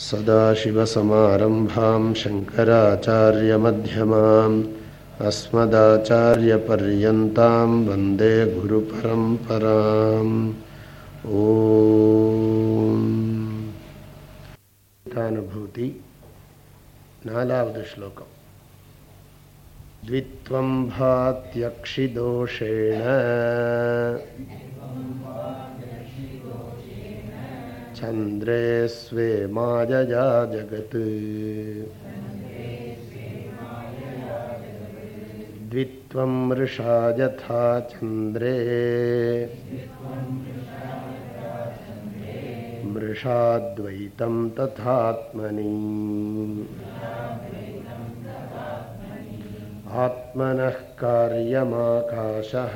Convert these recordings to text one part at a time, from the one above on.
सदाशिवसमारम्भां शङ्कराचार्यमध्यमाम् अस्मदाचार्यपर्यन्तां वंदे गुरुपरम्पराम् ॐनुभूति नालावद् श्लोकम् द्वित्वं भात्यक्षिदोषेण। चन्द्रे स्वे मायया जगत्। द्वित्वं मृषा यथा चन्द्रे। मृषाद्वैतं तथात्मनि। आत्मनः कार्यमाकाशः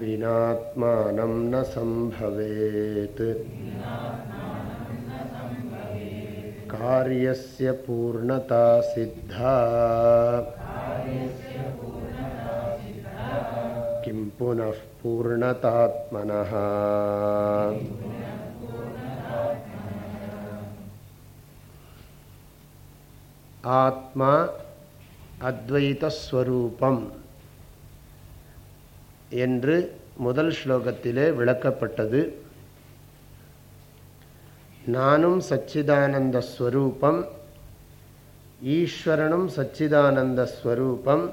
विनात्मानं न सम्भवेत्। कार्यस्य पूर्णता सिद्धा। किं पुनः पूर्णतात्मनः। आत्मा अद्वैतस्वरूपम्। என்று முதல் ஸ்லோகத்திலே விளக்கப்பட்டது. நானும் சச்சிதானந்த ஸ்வரூபம் ஈஸ்வரனும் சச்சிதானந்த ஸ்வரூபம்.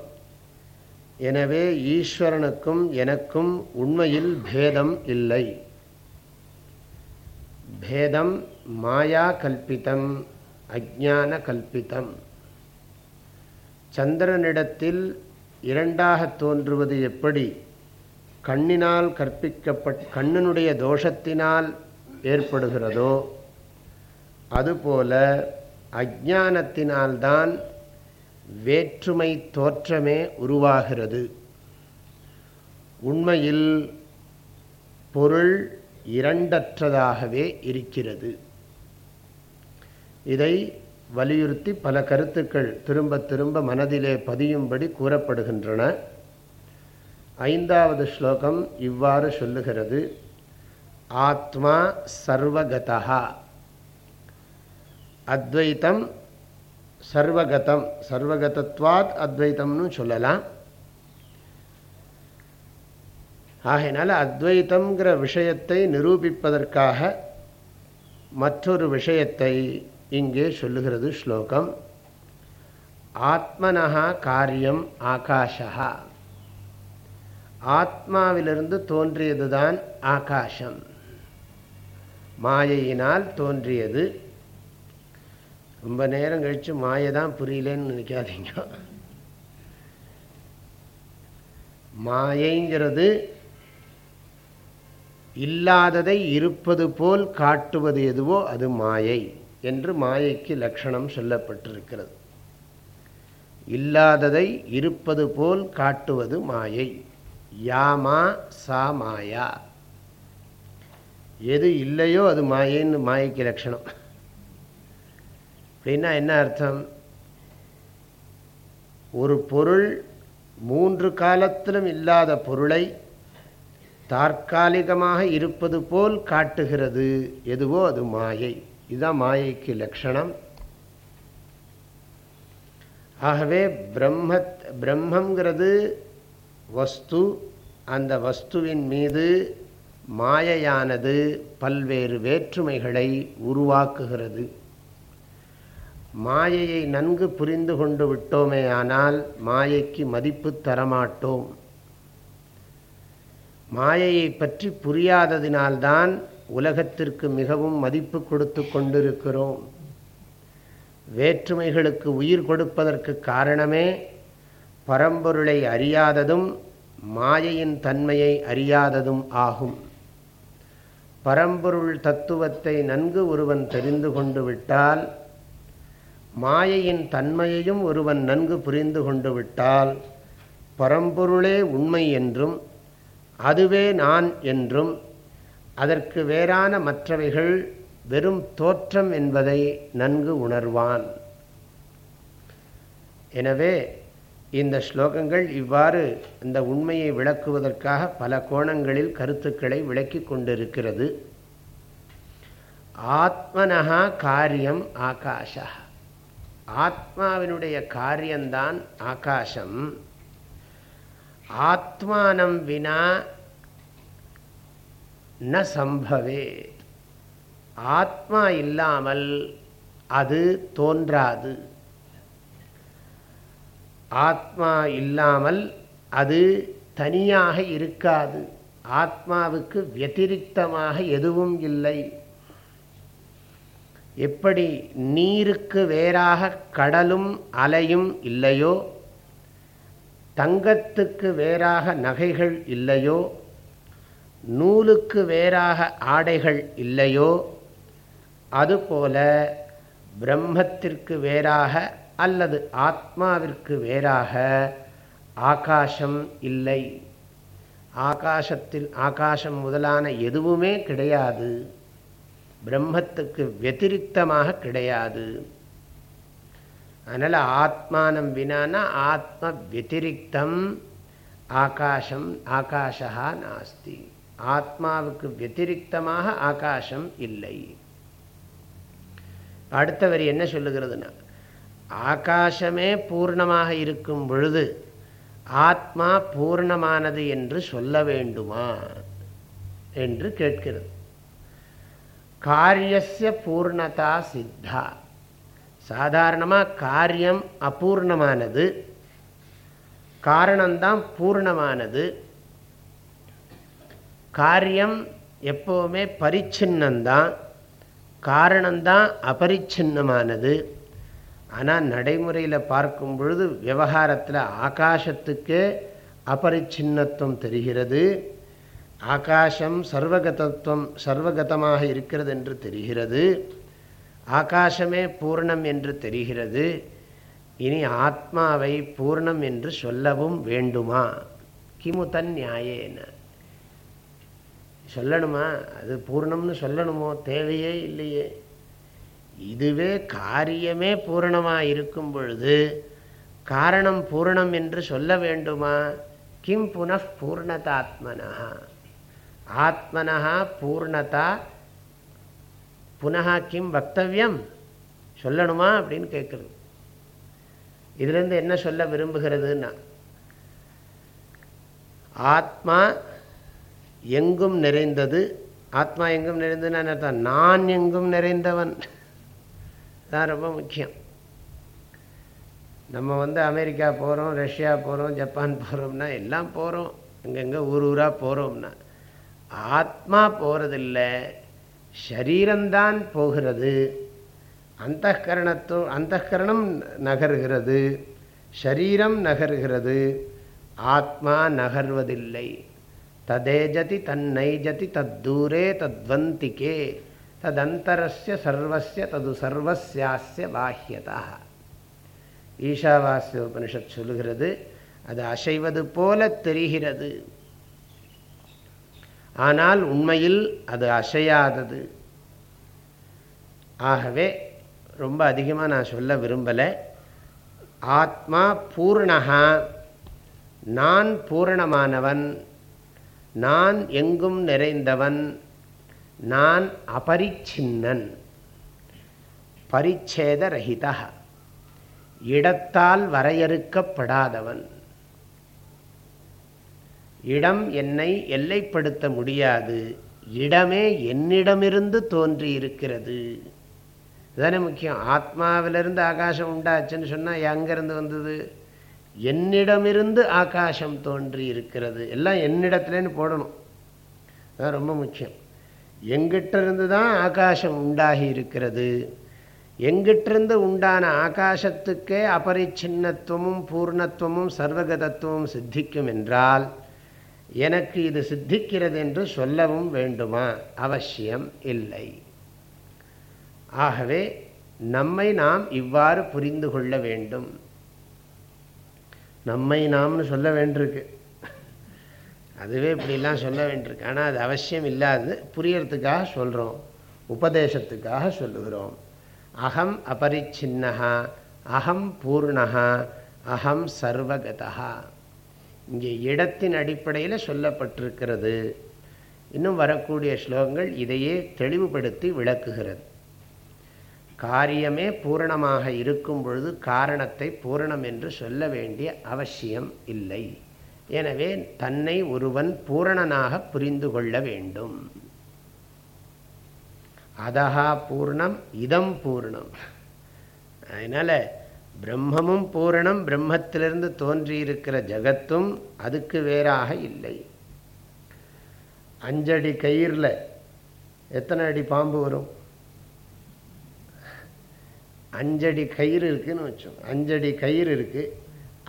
எனவே ஈஸ்வரனுக்கும் எனக்கும் உண்மையில் பேதம் இல்லை. பேதம் மாயா கல்பித்தம் அஜான கல்பித்தம் சந்திரனிடத்தில் இரண்டாக தோன்றுவது எப்படி? கண்ணினால் கற்பிக்கப்பட் கண்ணினுடைய தோஷத்தினால் ஏற்படுகிறதோ அதுபோல அஜானத்தினால்தான் வேற்றுமை தோற்றமே உருவாகிறது. உண்மையில் பொருள் இரண்டற்றதாகவே இருக்கிறது. இதை வலியுறுத்தி பல கருத்துக்கள் திரும்ப திரும்ப மனதிலே பதியும்படி கூறப்படுகின்றன. ஐந்தாவது ஸ்லோகம் இவ்வாறு சொல்லுகிறது. ஆத்மா சர்வகதா அத்வைத்தம் சர்வகதம். சர்வகதத்வாத் அத்வைத்தம்னு சொல்லலாம். ஆகையினால அத்வைத்தங்கிற விஷயத்தை நிரூபிப்பதற்காக மற்றொரு விஷயத்தை இங்கே சொல்லுகிறது ஸ்லோகம். ஆத்மனா காரியம் ஆகாஷா ஆத்மாவிலிருந்து தோன்றியதுதான் ஆகாசம். மாயையினால் தோன்றியது. ரொம்ப நேரம் கழித்து மாயை தான் புரியலன்னு நினைக்காதீங்க. மாயைங்கிறது இல்லாததை இருப்பது போல் காட்டுவது எதுவோ அது மாயை என்று மாயைக்கு லட்சணம் சொல்லப்பட்டிருக்கிறது. இல்லாததை இருப்பது போல் காட்டுவது மாயை. யாமா சா மாயா. எது இல்லையோ அது மாயைன்னு மாயைக்கு லட்சணம். அப்படின்னா என்ன அர்த்தம்? ஒரு பொருள் மூன்று காலத்திலும் இல்லாத பொருளை தற்காலிகமாக இருப்பது போல் காட்டுகிறது. எதுவோ அது மாயை. இதுதான் மாயைக்கு லட்சணம். ஆகவே பிரம்மத் பிரம்மங்கிறது வஸ்து அந்த வஸ்துவின் மீது மாயையானது பல்வேறு வேற்றுமைகளை உருவாக்குகிறது. மாயையை நன்கு புரிந்து கொண்டு விட்டோமேயானால் மாயைக்கு மதிப்பு தரமாட்டோம். மாயையை பற்றி புரியாததினால்தான் உலகத்திற்கு மிகவும் மதிப்பு கொடுத்து கொண்டிருக்கிறோம். வேற்றுமைகளுக்கு உயிர் கொடுப்பதற்கு காரணமே பரம்பொருளை அறியாததும் மாயையின் தன்மையை அறியாததும் ஆகும். பரம்பொருள் தத்துவத்தை நன்கு ஒருவன் தெரிந்து கொண்டு விட்டால் மாயையின் தன்மையையும் ஒருவன் நன்கு புரிந்து கொண்டு விட்டால் பரம்பொருளே உண்மை என்றும் அதுவே நான் என்றும் அதற்கு வேறான மற்றவைகள் வெறும் தோற்றம் என்பதை நன்கு உணர்வான். எனவே இந்த ஸ்லோகங்கள் இவ்வாறு இந்த உண்மையை விளக்குவதற்காக பல கோணங்களில் கருத்துக்களை விளக்கி கொண்டிருக்கிறது. ஆத்மனஹா காரியம் ஆகாஷா ஆத்மாவினுடைய காரியம்தான் ஆகாசம் ஆத்மானம் வினா ந சம்பவே. ஆத்மா இல்லாமல் அது தோன்றாது. ஆத்மா இல்லாமல் அது தனியாக இருக்காது. ஆத்மாவுக்கு வத்திரிக்தமாக எதுவும் இல்லை. எப்படி நீருக்கு வேறாக கடலும் அலையும் இல்லையோ? தங்கத்துக்கு வேறாக நகைகள் இல்லையோ? நூலுக்கு வேறாக ஆடைகள் இல்லையோ? அதுபோல பிரம்மத்திற்கு வேறாக அல்லது ஆத்மாவிற்கு வேறாக ஆகாசம் இல்லை. ஆகாசத்தில் ஆகாசம் முதலான எதுவுமே கிடையாது. பிரம்மத்துக்கு வெத்திரிக்தமாக கிடையாது. அதனால் ஆத்மானம் வினானா ஆத்ம வெத்திரிக்தம் ஆகாசம் ஆகாஷா நாஸ்தி. ஆத்மாவுக்கு வெத்திரிக்தமாக ஆகாசம் இல்லை. அடுத்தவர் என்ன சொல்லுகிறதுனா ஆகாசமே பூர்ணமாக இருக்கும் பொழுது ஆத்மா பூர்ணமானது என்று சொல்ல வேண்டுமா என்று கேட்கிறது. காரியசிய பூர்ணதா சித்தா. சாதாரணமாக காரியம் அபூர்ணமானது காரணம்தான் பூர்ணமானது. காரியம் எப்போவுமே பரிச்சின்னந்தான் காரணம்தான் அபரிச்சின்னமானது. ஆனால் நடைமுறையில் பார்க்கும் பொழுது விவகாரத்தில் ஆகாசத்துக்கே அபரிச்சின்னத்துவம் தெரிகிறது. ஆகாசம் சர்வகதத்துவம் சர்வகதமாக இருக்கிறது என்று தெரிகிறது. ஆகாசமே பூர்ணம் என்று தெரிகிறது. இனி ஆத்மாவை பூர்ணம் என்று சொல்லவும் வேண்டுமா? கிமுதன் நியாயேன. சொல்லணுமா? அது பூர்ணம்னு சொல்லணுமோ? தேவையே இல்லையே. இதுவே காரியமே பூரணமாக இருக்கும் பொழுது காரணம் பூர்ணம் என்று சொல்ல வேண்டுமா? கிம் புனః பூர்ணதாத்மனா ஆத்மனா பூர்ணதா புனகா கிம் வக்தவியம்? சொல்லணுமா அப்படின்னு கேட்குறது இதுலேருந்து என்ன சொல்ல விரும்புகிறதுன்னா ஆத்மா எங்கும் நிறைந்தது ஆத்மா எங்கும் நிறைந்ததுன்னு நான் எங்கும் நிறைந்தவன். தான் ரொம்ப முக்கியம். நம்ம வந்து அமெரிக்கா போகிறோம் ரஷ்யா போகிறோம் ஜப்பான் போகிறோம்னா எல்லாம் போகிறோம் அங்கங்கே ஊர் ஊராக போகிறோம்னா ஆத்மா போகிறதில்ல ஷரீரம்தான் போகிறது. அந்த கரணத்தோ அந்த கரணம் நகர்கிறது. ஷரீரம் நகர்கிறது. ஆத்மா நகர்வதில்லை. ததேஜதி தன்னை ஜதி தத்தூரே தத்வந்திகே. ததந்தரஸ்ய சர்வசிய தது சர்வசியாசிய பாஹ்யதா ஈஷாவாசிய உபனிஷத் சொல்லுகிறது அது அசைவது போல தெரிகிறது. ஆனால் உண்மையில் அது அசையாதது. ஆகவே ரொம்ப அதிகமாக நான் சொல்ல விரும்பலை. ஆத்மா பூர்ணகா நான் பூரணமானவன் நான் எங்கும் நிறைந்தவன் நான் அபரிச்சின்னன். பரிச்சேத ரஹிதா இடத்தால் வரையறுக்கப்படாதவன். இடம் என்னை எல்லைப்படுத்த முடியாது. இடமே என்னிடமிருந்து தோன்றி இருக்கிறது இதுதானே முக்கியம். ஆத்மாவிலிருந்து ஆகாசம் உண்டாச்சுன்னு சொன்னால் எங்கேருந்து வந்தது? என்னிடமிருந்து ஆகாசம் தோன்றி இருக்கிறது எல்லாம் என்னிடத்துலேன்னு போடணும். அதுதான் ரொம்ப முக்கியம். எங்கிட்டிருந்து தான் ஆகாசம் உண்டாகி இருக்கிறது எங்கிட்டிருந்து உண்டான ஆகாசத்துக்கே அபரிச்சின்னத்துவமும் பூர்ணத்துவமும் சர்வகதத்துவமும் சித்திக்கும் என்றால் எனக்கு இது சித்திக்கிறது என்று சொல்லவும் வேண்டுமா? அவசியம் இல்லை. ஆகவே நம்மை நாம் இவ்வாறு புரிந்து கொள்ள வேண்டும். நம்மை நாம்னு சொல்ல வேண்டியிருக்கு. அதுவே இப்படிலாம் சொல்ல வேண்டியிருக்கு. ஆனால் அது அவசியம் இல்லாது புரியறதுக்காக சொல்கிறோம் உபதேசத்துக்காக சொல்லுகிறோம். அகம் அபரிச்சின்னகா அகம் பூர்ணகா அகம் சர்வகதா இங்கே இடத்தின் அடிப்படையில் சொல்லப்பட்டிருக்கிறது. இன்னும் வரக்கூடிய ஸ்லோகங்கள் இதையே தெளிவுபடுத்தி விளக்குகிறது. காரியமே பூரணமாக இருக்கும் பொழுது காரணத்தை பூரணம் என்று சொல்ல வேண்டிய அவசியம் இல்லை. எனவே தன்னை ஒருவன் பூரணனாக புரிந்து கொள்ள வேண்டும். அதஹா பூர்ணம் இதம் பூர்ணம். அதனால் பிரம்மமும் பூரணம் பிரம்மத்திலிருந்து தோன்றியிருக்கிற ஜகத்தும் அதுக்கு வேறாக இல்லை. அஞ்சடி கயிறில் எத்தனை அடி பாம்பு வரும்? அஞ்சடி கயிறு இருக்குதுன்னு வச்சோம் அஞ்சடி கயிறு இருக்குது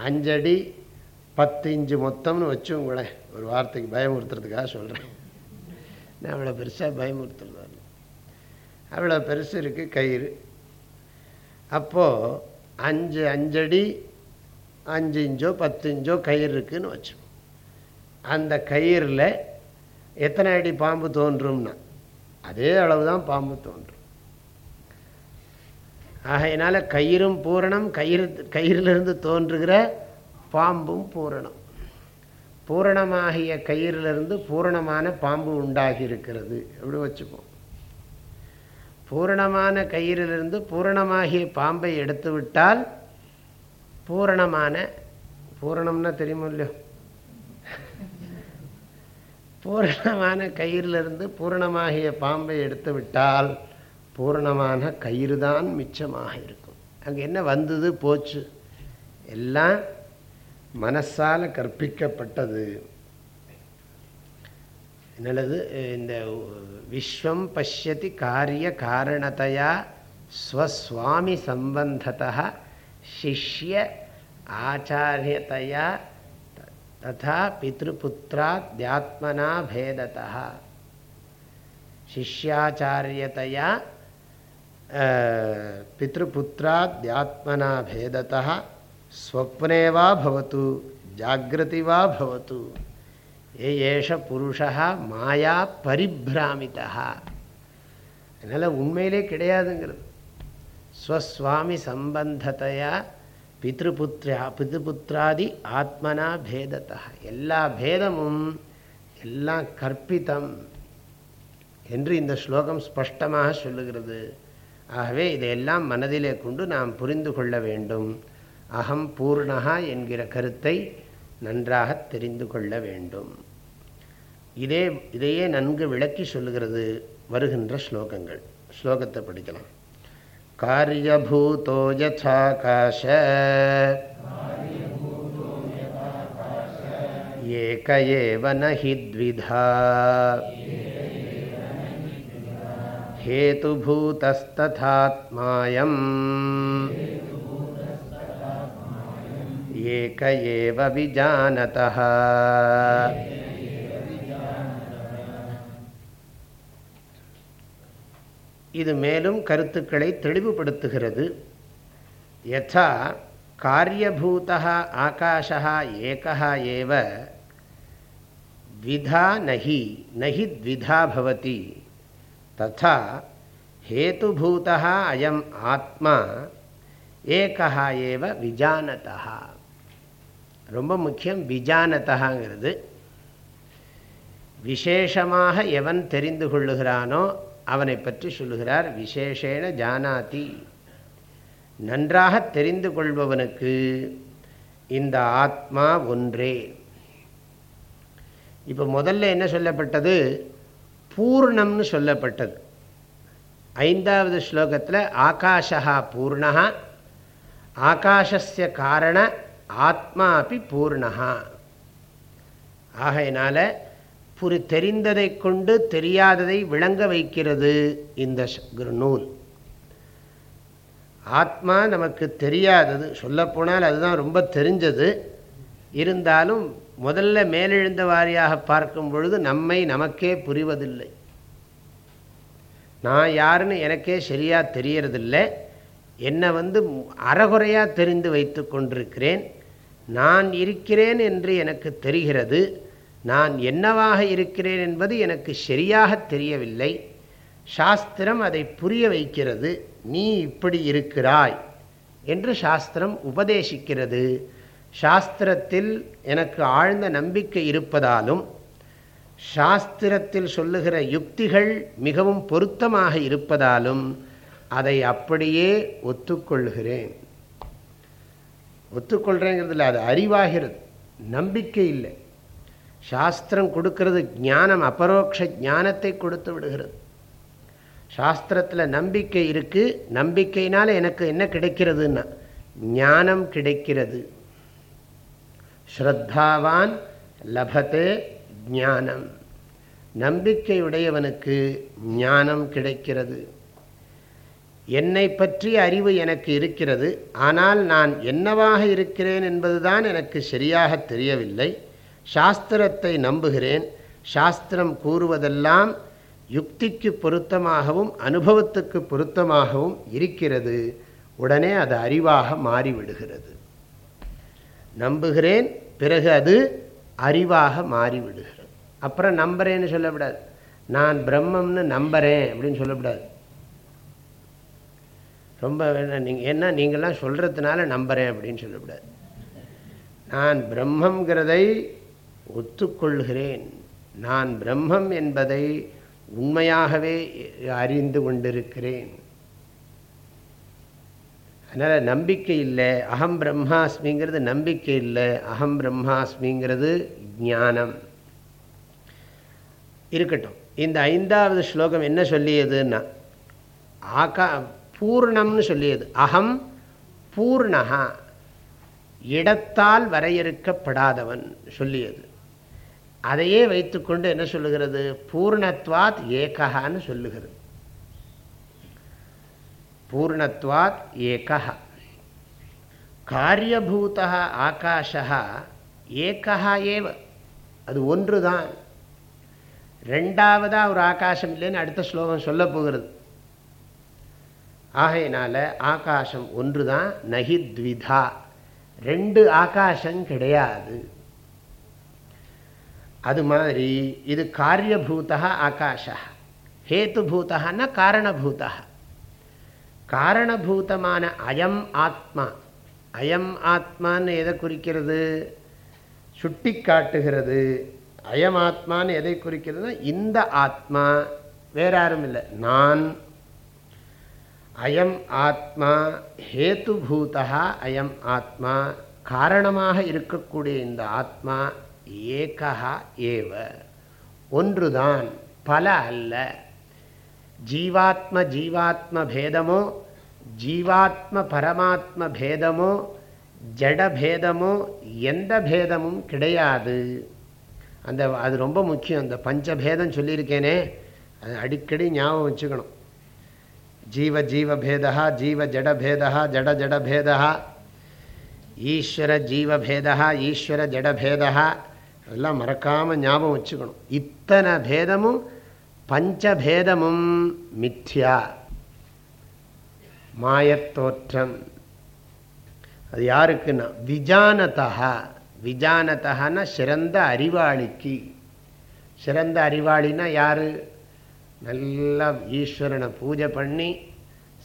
அஞ்சடி பத்து இஞ்சு மொத்தம்னு வச்சோங்களேன் ஒரு வார்த்தைக்கு பயமுறுத்துறதுக்காக சொல்கிறேன் நான் அவ்வளோ பெருசாக பயமுறுத்துறது அவ்வளோ பெருசு இருக்குது கயிறு. அப்போது அஞ்சு அஞ்சடி அஞ்சு இஞ்சோ பத்து இஞ்சோ கயிறு இருக்குதுன்னு வச்சோம் அந்த கயிறில் எத்தனை அடி பாம்பு தோன்றும்னா அதே அளவு தான் பாம்பு தோன்றும். ஆகையினால் கயிறும் பூரணம் கயிறு கயிறிலிருந்து தோன்றுகிற பாம்பும் பூரணம். பூரணமாகிய கயிறிலிருந்து பூரணமான பாம்பு உண்டாகி இருக்கிறது அப்படி வச்சுப்போம். பூரணமான கயிறிலிருந்து பூரணமாகிய பாம்பை எடுத்து விட்டால் பூரணமான பூரணம்னா தெரியுமோ இல்லையோ? பூரணமான கயிறிலிருந்து பூரணமாகிய பாம்பை எடுத்து விட்டால் பூரணமான கயிறு தான் மிச்சமாக இருக்கும் அங்கே என்ன வந்தது? போச்சு. எல்லாம் மனசால் கற்பிக்கப்பட்டது. நல்லது இந்த விஸ்வம் பசியதி காரிய காரணத்தையா ஸ்வஸ்வாமி சம்பந்தத்தா சிஷ்ய ஆச்சாரியத்தையா ததா பித்ருபுத்திராத்யாத்மனா பேதத்தா சிஷ்யாச்சாரியத்தையா பித்ருபுத்திராத்யாத்மனா பேதத்தா ஸ்வப்னே வா பவத்து ஜாகிரதி வா பவத்து ஏஷ புருஷா மாயா பரிபிராமிதா அதனால் உண்மையிலே கிடையாதுங்கிறது ஸ்வஸ்வாமி சம்பந்தத்தையா பித்ருபுத்ரா பித்ருபுத்திராதி ஆத்மனா பேதத்தா எல்லா பேதமும் எல்லாம் கற்பித்தம் என்று இந்த ஸ்லோகம் ஸ்பஷ்டமாக சொல்லுகிறது ஆகவே இதையெல்லாம் மனதிலே கொண்டு நாம் புரிந்து கொள்ள வேண்டும் அகம் பூர்ணகா என்கிற கருத்தை நன்றாக தெரிந்து கொள்ள வேண்டும் இதே இதையே நன்கு விளக்கி சொல்லுகிறது வருகின்ற ஸ்லோகங்கள் ஸ்லோகத்தை படிக்கலாம் காரியபூதோ யதாகாஷ ஏக ஏவ நஹி த்விதா हेतुभूतस्तथात्मायम् एक एव विजानतः இது மேலும் கருத்துக்களை தெளிவுபடுத்துகிறது யதா காரியபூதா ஆகாஷா ஏகா ஏவ த்விதா நஹி நஹி த்விதா பவதி ததா ஹேதுபூதா அயம் ஆத்மா ஏகா ஏவ விஜானதா ரொம்ப முக்கியம் விஜானதாங்கிறது விசேஷமாக எவன் தெரிந்து கொள்ளுகிறானோ அவனை பற்றி சொல்லுகிறார் விசேஷேன ஜானாதி. நன்றாக தெரிந்து கொள்பவனுக்கு இந்த ஆத்மா ஒன்றே. இப்போ முதல்ல என்ன சொல்லப்பட்டது? பூர்ணம்னு சொல்லப்பட்டது. ஐந்தாவது ஸ்லோகத்தில் ஆகாஷா பூர்ணா ஆகாஷஸ்ய காரண ஆத்மா அப்படி பூர்ணகா ஆகையினால புரி தெரிந்ததை கொண்டு தெரியாததை விளங்க வைக்கிறது இந்த நூல். ஆத்மா நமக்கு தெரியாதது சொல்லப்போனால் அதுதான் ரொம்ப தெரிஞ்சது. இருந்தாலும் முதல்ல மேலெழுந்த வாரியாக பார்க்கும் பொழுது நம்மை நமக்கே புரிவதில்லை. நான் யாருன்னு எனக்கே சரியாக தெரியறதில்லை. என்னை வந்து அறகுறையாக தெரிந்து வைத்து கொண்டிருக்கிறேன். நான் இருக்கிறேன் என்று எனக்கு தெரிகிறது. நான் என்னவாக இருக்கிறேன் என்பது எனக்கு சரியாக தெரியவில்லை. சாஸ்திரம் அதை புரிய வைக்கிறது. நீ இப்படி இருக்கிறாய் என்று சாஸ்திரம் உபதேசிக்கிறது. சாஸ்திரத்தில் எனக்கு ஆழ்ந்த நம்பிக்கை இருப்பதாலும் சாஸ்திரத்தில் சொல்லுகிற யுக்திகள் மிகவும் பொருத்தமாக இருப்பதாலும் அதை அப்படியே ஒத்துக்கொள்கிறேன். ஒத்துக்கொள்கிறேங்கிறதுல அது அறிவாகிறது. நம்பிக்கை இல்லை. சாஸ்திரம் கொடுக்கறது ஞானம் அபரோக்ஷ ஞானத்தை கொடுத்து விடுகிறது. சாஸ்திரத்தில் நம்பிக்கை இருக்குது நம்பிக்கையினால் எனக்கு என்ன கிடைக்கிறதுன்னா ஞானம் கிடைக்கிறது. ஸ்ரத்தாவான் லபத்தே ஞானம். நம்பிக்கையுடையவனுக்கு ஞானம் கிடைக்கிறது. என்னை பற்றிய அறிவு எனக்கு இருக்கிறது. ஆனால் நான் என்னவாக இருக்கிறேன் என்பதுதான் எனக்கு சரியாக தெரியவில்லை. சாஸ்திரத்தை நம்புகிறேன். சாஸ்திரம் கூறுவதெல்லாம் யுக்திக்கு பொருத்தமாகவும் அனுபவத்துக்கு பொருத்தமாகவும் இருக்கிறது. உடனே அது அறிவாக மாறிவிடுகிறது. நம்புகிறேன் பிறகு அது அறிவாக மாறிவிடுகிறது. அப்புறம் நம்புகிறேன்னு சொல்லக்கூடாது. நான் பிரம்மம்னு நம்புகிறேன் அப்படின்னு சொல்லக்கூடாது. ரொம்ப வேணாம் நீங்கள் என்ன நீங்கள்லாம் சொல்கிறதுனால நம்புகிறேன் அப்படின்னு சொல்லக்கூடாது. நான் பிரம்மங்கிறதை ஒத்துக்கொள்கிறேன். நான் பிரம்மம் என்பதை உண்மையாகவே அறிந்து கொண்டிருக்கிறேன். அதனால் நம்பிக்கை இல்லை. அகம் பிரம்மாஸ்மிங்கிறது நம்பிக்கை இல்லை. அகம் பிரம்மாஸ்மிங்கிறது ஞானம். இருக்கட்டும். இந்த ஐந்தாவது ஸ்லோகம் என்ன சொல்லியதுன்னா ஆகா பூர்ணம்னு சொல்லியது. அகம் பூர்ணகா இடத்தால் வரையறுக்கப்படாதவன் சொல்லியது. அதையே வைத்துக்கொண்டு என்ன சொல்லுகிறது? பூர்ணத்வாத் ஏகஹான்னு சொல்லுகிறது. பூர்ணத்வாத் ஏகா காரியபூத ஆகாஷா ஏகா ஏவ. அது ஒன்று தான் ரெண்டாவதாக ஒரு ஆகாசம் இல்லைன்னு அடுத்த ஸ்லோகம் சொல்ல போகிறது. ஆகையினால ஆகாசம் ஒன்று தான் நகித்விதா. ரெண்டு ஆகாசம் கிடையாது. அது மாதிரி இது காரியபூதா ஆகாஷா. ஹேத்துபூதான்னா காரணபூதா. காரணபூதமான அயம் ஆத்மா. அயம் ஆத்மான்னு எதை குறிக்கிறது? சுட்டி காட்டுகிறது அயம் ஆத்மான்னு எதை குறிக்கிறது இந்த ஆத்மா. வேற யாரும் இல்லை நான். அயம் ஆத்மா ஹேத்துபூதா அயம் ஆத்மா. காரணமாக இருக்கக்கூடிய இந்த ஆத்மா ஏகா ஏவ. ஒன்றுதான் பல அல்ல. ஜீவாத்ம ஜீவாத்ம பேதமோ ஜீவாத்ம பரமாத்ம பேதமோ ஜடபேதமோ எந்த பேதமும் கிடையாது. அந்த அது ரொம்ப முக்கியம். அந்த பஞ்சபேதம் சொல்லியிருக்கேனே அது அடிக்கடி ஞாபகம் வச்சுக்கணும். ஜீவ ஜீவபேதா ஜீவ ஜடபேதா ஜட ஜடபேதா ஈஸ்வர ஜீவபேதா ஈஸ்வர ஜடபேதா அதெல்லாம் மறக்காமல் ஞாபகம் வச்சுக்கணும். இத்தனை பேதமும் பஞ்சபேதமும் மித்யா. மாயத்தோற்றம் அது யாருக்குன்னா? விஜானதா விஜானதான்னா சிறந்த அறிவாளிக்கு. சிறந்த அறிவாளின்னா யார்? நல்லா ஈஸ்வரனை பூஜை பண்ணி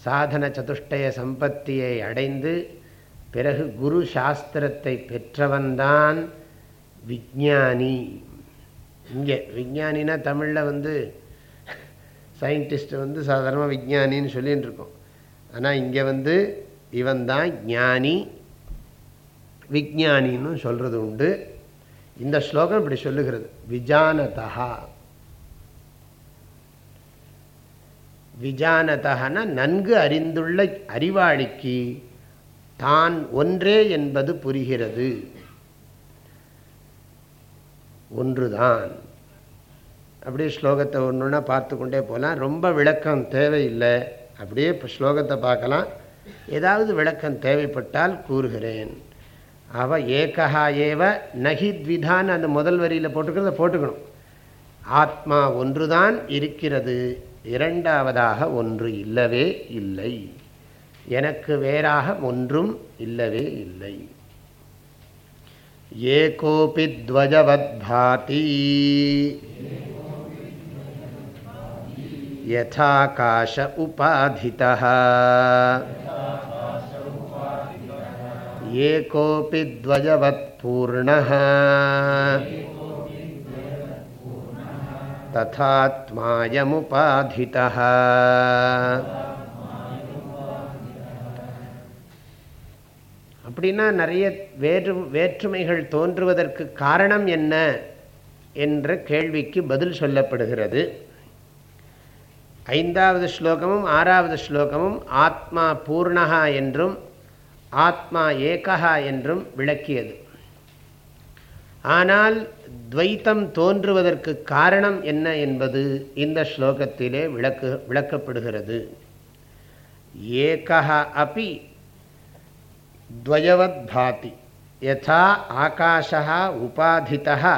சாதன சதுஷ்டய சம்பத்தியை அடைந்து பிறகு குரு சாஸ்திரத்தை பெற்றவன்தான் விஜானி இங்கே விஜானினா தமிழில் வந்து சயின்டிஸ்ட் வந்து சாதாரணமாக விஜானின்னு சொல்லிகிட்டு இருக்கோம். ஆனால் இங்கே வந்து இவன் தான் ஞானி விஜானின்னு சொல்கிறது உண்டு. இந்த ஸ்லோகம் இப்படி சொல்லுகிறது. விஜானதா விஜானதகன நன்கு அறிந்துள்ள அறிவாளிக்கு தான் ஒன்றே என்பது புரிகிறது. ஒன்றுதான். அப்படியே ஸ்லோகத்தை ஒன்று ஒன்றா பார்த்து கொண்டே போகலாம் ரொம்ப விளக்கம் தேவையில்லை. அப்படியே இப்போ ஸ்லோகத்தை பார்க்கலாம். ஏதாவது விளக்கம் தேவைப்பட்டால் கூறுகிறேன். அவ ஏகா ஏவ நகித்விதான் அந்த முதல் வரியில் போட்டுக்கிறத போட்டுக்கணும். ஆத்மா ஒன்றுதான் இருக்கிறது. இரண்டாவதாக ஒன்று இல்லவே இல்லை. எனக்கு வேறாக ஒன்றும் இல்லவே இல்லை. ஏகோபி துவஜவத் பாதி யதாகாஷ ஏ ஏகோபி துவஜவத் பூர்ணः ததாத்மாயமுபாதிதः அப்படின்னா நிறைய வேறு வேற்றுமைகள் தோன்றுவதற்கு காரணம் என்ன என்ற கேள்விக்கு பதில் சொல்லப்படுகிறது. ஐந்தாவது ஸ்லோகமும் ஆறாவது ஸ்லோகமும் ஆத்மா பூர்ணகா என்றும் ஆத்மா ஏகா என்றும் விளக்கியது. ஆனால் துவைத்தம் தோன்றுவதற்கு காரணம் என்ன என்பது இந்த ஸ்லோகத்திலே விளக்கு விளக்கப்படுகிறது. ஏகா அப்பி துவயவத் பாதி. யதா ஆகாஷா உபாதிதா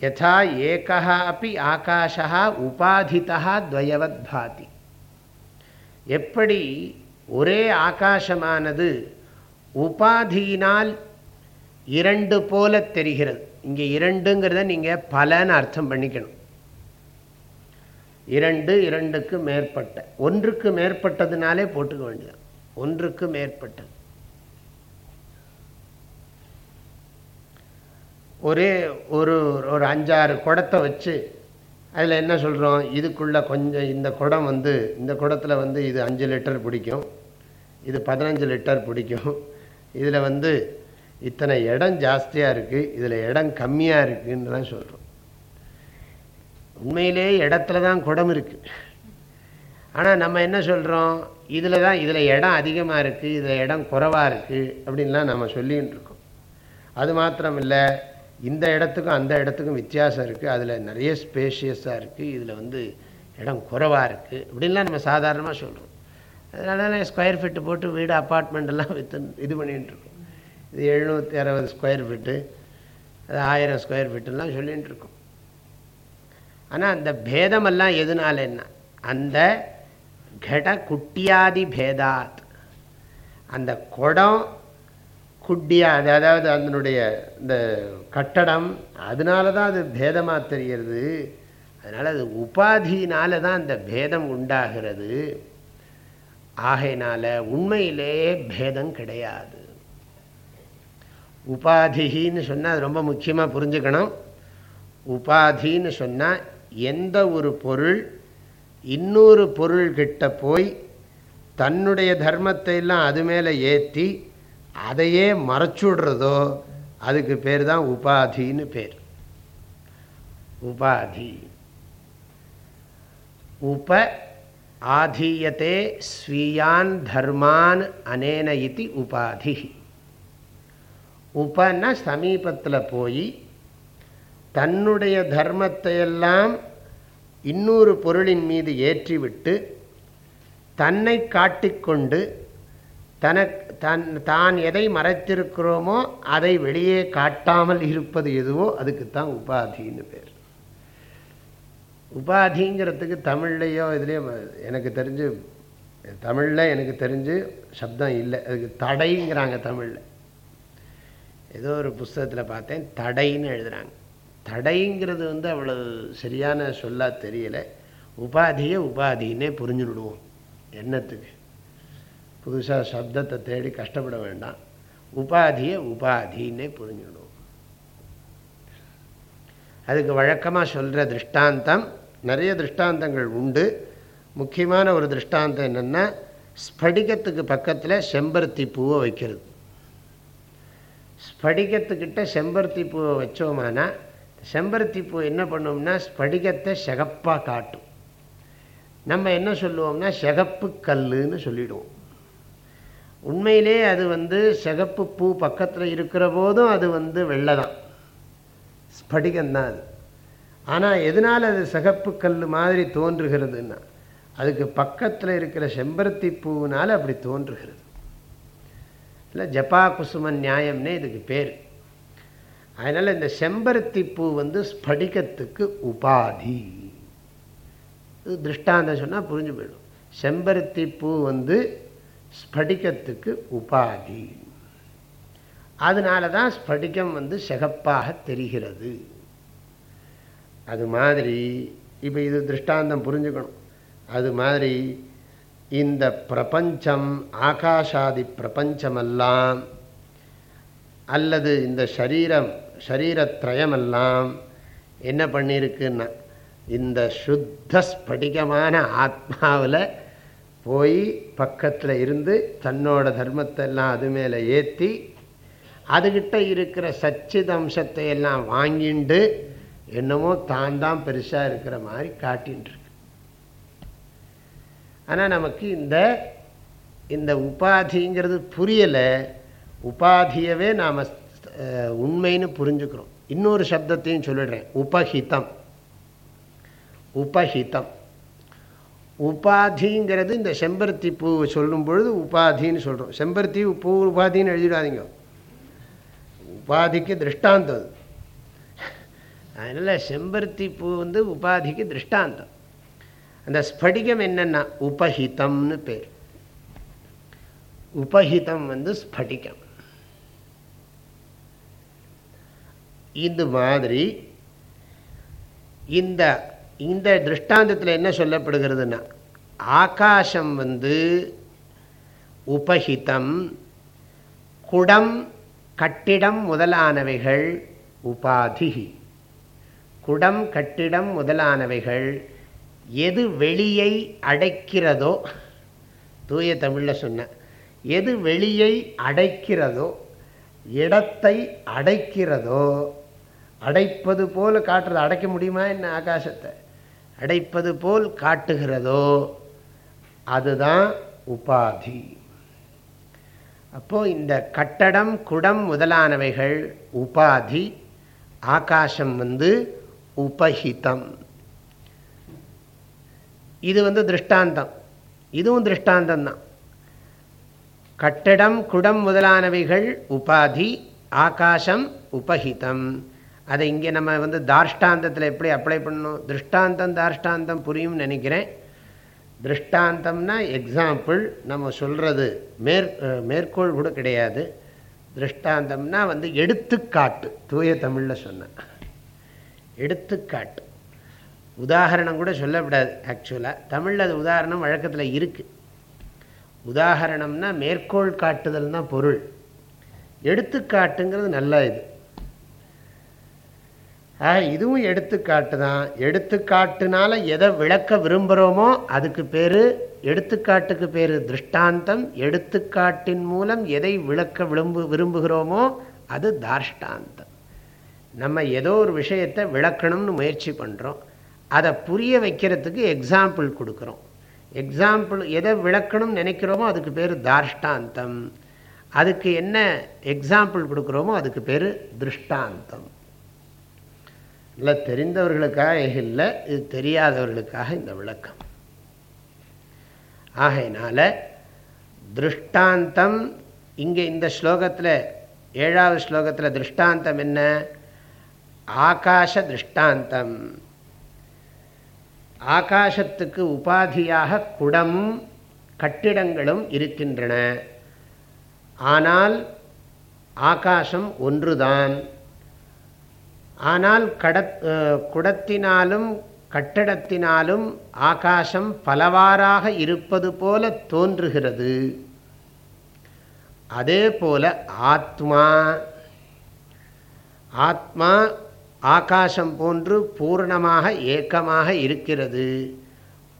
யதா ஏகா அப்பி ஆகாஷா உபாதிதா துவயவத் பாதி. எப்படி ஒரே ஆகாசமானது உபாதியினால் இரண்டு போல தெரிகிறது. இங்கே இரண்டுங்கிறத நீங்கள் பலன்னு அர்த்தம் பண்ணிக்கணும். இரண்டு இரண்டுக்கு மேற்பட்ட. ஒன்றுக்கு மேற்பட்டதுனாலே போட்டுக்க வேண்டியது. ஒன்றுக்கு மேற்பட்டது. ஒரே ஒரு ஒரு அஞ்சாறு குடத்தை வச்சு அதில் என்ன சொல்கிறோம் இதுக்குள்ளே கொஞ்சம் இந்த குடம் வந்து இந்த குடத்தில் வந்து இது அஞ்சு லிட்டர் பிடிக்கும். இது பதினஞ்சு லிட்டர் பிடிக்கும். இதில் வந்து இத்தனை இடம் ஜாஸ்தியாக இருக்குது இதில் இடம் கம்மியாக இருக்குன்னுலாம் சொல்கிறோம் உண்மையிலே இடத்துல தான் குடம் இருக்குது ஆனால் நம்ம என்ன சொல்கிறோம் இதில் தான் இதில் இடம் அதிகமாக இருக்குது இதில் இடம் குறைவாக இருக்குது அப்படின்லாம் நம்ம சொல்லிகிட்டு இருக்கோம். அது மாத்திரம் இல்லை இந்த இடத்துக்கும் அந்த இடத்துக்கும் வித்தியாசம் இருக்குது அதில் நிறைய ஸ்பேஷியஸாக இருக்குது இதில் வந்து இடம் குறைவாக இருக்குது அப்படின்லாம் நம்ம சாதாரணமாக சொல்கிறோம் அதனால ஸ்கொயர் ஃபீட்டு போட்டு வீடு அப்பார்ட்மெண்ட்டெல்லாம் வித்து இது பண்ணிகிட்ருக்கோம் இது எழுநூற்றி அறுபது ஸ்கொயர் ஃபீட்டு அது ஆயிரம் ஸ்கொயர் ஃபீட்டுலாம் சொல்லிகிட்டு இருக்கோம். ஆனால் அந்த பேதமெல்லாம் எதனால என்ன? அந்த கட குட்டியாதி பேதாத். அந்த குடம் குட்டியா அதாவது அதனுடைய இந்த கட்டடம் அதனால தான் அது பேதமாக தெரிகிறது. அதனால் அது உபாதியினால தான் அந்த பேதம் உண்டாகிறது. ஆகையினால உண்மையிலேயே பேதம் கிடையாது. உபாதின்னு சொன்னால் அது ரொம்ப முக்கியமாக புரிஞ்சுக்கணும். உபாதின்னு சொன்னால் எந்த ஒரு பொருள் இன்னொரு பொருள்கிட்ட போய் தன்னுடைய தர்மத்தை எல்லாம் அது மேலே ஏற்றி அதையே மறைச்சுடுறதோ அதுக்கு பேர் தான் உபாதின்னு பேர். உபாதி. உப ஆதீயத்தே ஸ்வீயான் தர்மான் அனேன இது உபாதி உபன்னா சமீபத்தில் போய் தன்னுடைய தர்மத்தையெல்லாம் இன்னொரு பொருளின் மீது ஏற்றிவிட்டு தன்னை காட்டிக்கொண்டு தனக் தன் தான் எதை மறைத்திருக்கிறோமோ அதை வெளியே காட்டாமல் இருப்பது எதுவோ அதுக்குத்தான் உபாதின்னு பேர். உபாதிங்கிறதுக்கு தமிழ்லையோ இதுலேயோ எனக்கு தெரிஞ்சு தமிழில் எனக்கு தெரிஞ்சு சப்தம் இல்லை. அதுக்கு தடைங்கிறாங்க தமிழில். ஏதோ ஒரு புஸ்தகத்தில் பார்த்தேன் தடைன்னு எழுதுகிறாங்க தடைங்கிறது வந்து அவ்வளவு சரியான சொல்லாக தெரியலை. உபாதியை உபாதின்னே புரிஞ்சுடுவோம். என்னத்துக்கு புதுசாக சப்தத்தை தேடி கஷ்டப்பட வேண்டாம். உபாதியை உபாதின்னே புரிஞ்சுடுவோம். அதுக்கு வழக்கமாக சொல்கிற திருஷ்டாந்தம் நிறைய திருஷ்டாந்தங்கள் உண்டு. முக்கியமான ஒரு திருஷ்டாந்தம் என்னென்னா ஸ்படிகத்துக்கு பக்கத்தில் செம்பருத்தி பூவை வைக்கிறது. ஸ்படிகத்துக்கிட்ட செம்பருத்தி பூவை வச்சோமானா செம்பருத்தி பூ என்ன பண்ணோம்னா ஸ்படிகத்தை செகப்பாக காட்டும். நம்ம என்ன சொல்லுவோம்னா செகப்பு கல்லுன்னு சொல்லிடுவோம். உண்மையிலே அது வந்து சிகப்பு பூ பக்கத்தில் இருக்கிற போதும் அது வந்து வெள்ளை தான் ஸ்படிகம்தான் அது. ஆனால் எதனால் அது சிகப்பு கல் மாதிரி தோன்றுகிறதுன்னா அதுக்கு பக்கத்தில் இருக்கிற செம்பருத்தி பூவினால் அப்படி தோன்றுகிறது. இல்லை ஜப்பா குசும நியாயம்னே இதுக்கு பேர். அதனால் இந்த செம்பருத்தி பூ வந்து ஸ்படிகத்துக்கு உபாதி. இது திருஷ்டாந்தம் சொன்னால் புரிஞ்சு போயிடும். செம்பருத்தி பூ வந்து ஸ்படிகத்துக்கு உபாதி. அதனால தான் ஸ்படிகம் வந்து சிகப்பாக தெரிகிறது. அது மாதிரி இப்போ இது திருஷ்டாந்தம் புரிஞ்சுக்கணும். அது மாதிரி இந்த பிரபஞ்சம் ஆகாஷாதி பிரபஞ்சமெல்லாம் அல்லது இந்த சரீரம் சரீரத்ரயமெல்லாம் என்ன பண்ணியிருக்குன்னா இந்த சுத்த ஸ்படிகமான ஆத்மாவில் போய் பக்கத்தில் இருந்து தன்னோட தர்மத்தை எல்லாம் அது மேலே ஏற்றி அதுகிட்ட இருக்கிற சச்சிதம்சத்தை எல்லாம் வாங்கிண்டு என்னமோ தான் தான் பெருசாக இருக்கிற மாதிரி காட்டின்னு ஆனால் நமக்கு இந்த இந்த உபாதிங்கிறது புரியலை. உபாதியவே நாம் உண்மைன்னு புரிஞ்சுக்கிறோம். இன்னொரு சப்தத்தையும் சொல்லிடுறேன். உபஹிதம். உபஹிதம். உபாதிங்கிறது இந்த செம்பருத்தி பூ சொல்லும் பொழுது உபாதின்னு சொல்கிறோம் செம்பருத்தி பூ உபாதின்னு எழுதிடாதீங்க. உபாதிக்கு திருஷ்டாந்தம் அது. அதனால் செம்பருத்தி பூ வந்து உபாதிக்கு திருஷ்டாந்தம். அந்த ஸ்படிகம் என்னென்னா உபஹிதம்னு பேர். உபஹிதம் வந்து ஸ்படிகம். இது மாதிரி இந்த இந்த திருஷ்டாந்தத்தில் என்ன சொல்லப்படுகிறதுனா ஆகாசம் வந்து உபஹிதம் குடம் கட்டிடம் முதலானவைகள் உபாதி குடம் கட்டிடம் முதலானவைகள் எது வெளியை அடைக்கிறதோ தூய தமிழில் சொன்ன எது வெளியை அடைக்கிறதோ இடத்தை அடைக்கிறதோ அடைப்பது போல் காட்டுறது அடைக்க முடியுமா என்ன ஆகாசத்தை? அடைப்பது போல் காட்டுகிறதோ அதுதான் உபாதி. அப்போது இந்த கட்டடம் குடம் முதலானவைகள் உபாதி ஆகாசம் வந்து உபஹிதம். இது வந்து திருஷ்டாந்தம். இதுவும் திருஷ்டாந்தம் தான் கட்டடம் குடம் முதலானவைகள் உபாதி ஆகாசம் உபஹிதம். அதை இங்கே நம்ம வந்து தார்ஷ்டாந்தத்தில் எப்படி அப்ளை பண்ணணும்? திருஷ்டாந்தம் தார்ஷ்டாந்தம் புரியும்னு நினைக்கிறேன். திருஷ்டாந்தம்னா எக்ஸாம்பிள் நம்ம சொல்கிறது மேற் மேற்கோள் கூட கிடையாது. திருஷ்டாந்தம்னா வந்து எடுத்துக்காட்டு. தூய தமிழில் சொன்னேன். எடுத்துக்காட்டு. உதாரணம் கூட சொல்லப்படாது ஆக்சுவலாக தமிழில் அது உதாரணம் வழக்கத்தில் இருக்குது உதாரணம்னா மேற்கோள் காட்டுதல் தான் பொருள். எடுத்துக்காட்டுங்கிறது நல்ல இது. ஆக இதுவும் எடுத்துக்காட்டு தான். எடுத்துக்காட்டுனால எதை விளக்க விரும்புகிறோமோ அதுக்கு பேர் எடுத்துக்காட்டுக்கு பேர் திருஷ்டாந்தம். எடுத்துக்காட்டின் மூலம் எதை விளக்க விரும்பு விரும்புகிறோமோ அது தார்ஷ்டாந்தம். நம்ம ஏதோ ஒரு விஷயத்தை விளக்கணும்னு முயற்சி பண்ணுறோம் அதை புரிய வைக்கிறதுக்கு எக்ஸாம்பிள் கொடுக்குறோம். எக்ஸாம்பிள் எதை விளக்கணும்னு நினைக்கிறோமோ அதுக்கு பேர் தார்ஷ்டாந்தம். அதுக்கு என்ன எக்ஸாம்பிள் கொடுக்குறோமோ அதுக்கு பேர் திருஷ்டாந்தம். இல்லை தெரிந்தவர்களுக்காக இல்லை இது தெரியாதவர்களுக்காக இந்த விளக்கம். ஆகையினால திருஷ்டாந்தம் இங்கே இந்த ஸ்லோகத்தில் ஏழாவது ஸ்லோகத்தில் திருஷ்டாந்தம் என்ன? ஆகாஷ திருஷ்டாந்தம். ஆகாசத்துக்கு உபாதியாக குடமும் கட்டிடங்களும் இருக்கின்றன. ஆனால் ஆகாசம் ஒன்றுதான். ஆனால் கட குடத்தினாலும் கட்டடத்தினாலும் ஆகாசம் பலவாறாக இருப்பது போல தோன்றுகிறது. அதே போல ஆத்மா. ஆத்மா ஆகாசம் போன்று பூர்ணமாக ஏக்கமாக இருக்கிறது.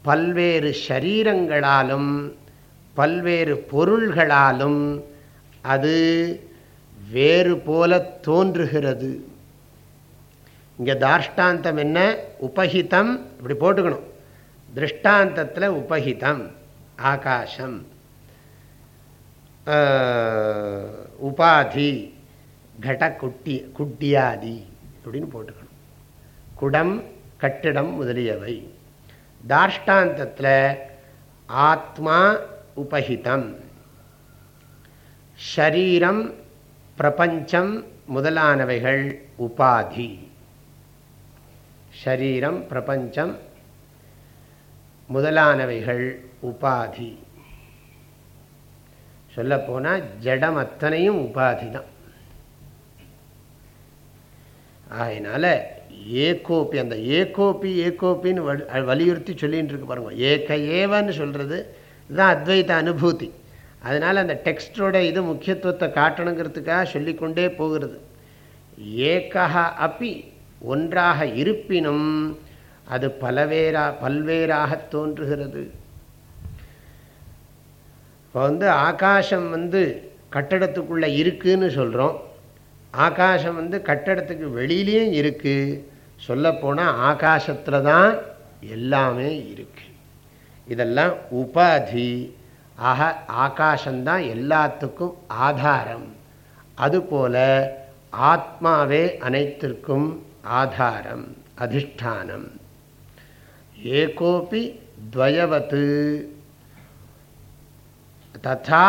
பல்வேறு ஷரீரங்களாலும் பல்வேறு பொருள்களாலும் அது வேறு போல தோன்றுகிறது. இங்கே தாஷ்டாந்தம் என்ன? உபஹிதம் இப்படி போட்டுக்கணும். திருஷ்டாந்தத்தில் உபஹிதம் ஆகாசம். உபாதி கட குட்டி குட்டியாதி. அப்படின்னு போட்டுக்கணும். குடம் கட்டிடம் முதலியவை. தாஷ்டாந்தத்தில் ஆத்மா உபஹிதம். ஷரீரம் பிரபஞ்சம் முதலானவைகள் உபாதி. ஷரீரம் பிரபஞ்சம் முதலானவைகள் உபாதி. சொல்லப்போனால் ஜடம் அத்தனையும் உபாதி தான். அதனால் ஏகோப்பி அந்த ஏகோப்பி ஏகோப்பின்னு வலியுறுத்தி சொல்லின்னு இருக்கு பாருங்க. ஏக ஏவன்னு சொல்கிறது இதுதான் அத்வைத அனுபூதி. அதனால் அந்த டெக்ஸ்டோட இது முக்கியத்துவத்தை காட்டணுங்கிறதுக்காக சொல்லிக்கொண்டே போகிறது. ஏக்கா அப்பி ஒன்றாக இருப்பினும் அது பலவேறா பல்வேறாக தோன்றுகிறது. இப்போ வந்து ஆகாசம் வந்து கட்டடத்துக்குள்ளே இருக்குன்னு சொல்கிறோம் ஆகாசம் வந்து கட்டடத்துக்கு வெளியிலையும் இருக்குது சொல்லப்போனால் ஆகாசத்தில் தான் எல்லாமே இருக்கு. இதெல்லாம் உபாதி. ஆக ஆகாசந்தான் எல்லாத்துக்கும் ஆதாரம். அதுபோல ஆத்மாவே அனைத்திற்கும் ஆதாரம் அதிஷ்டானம். ஏகோபி துவயவத்து ததா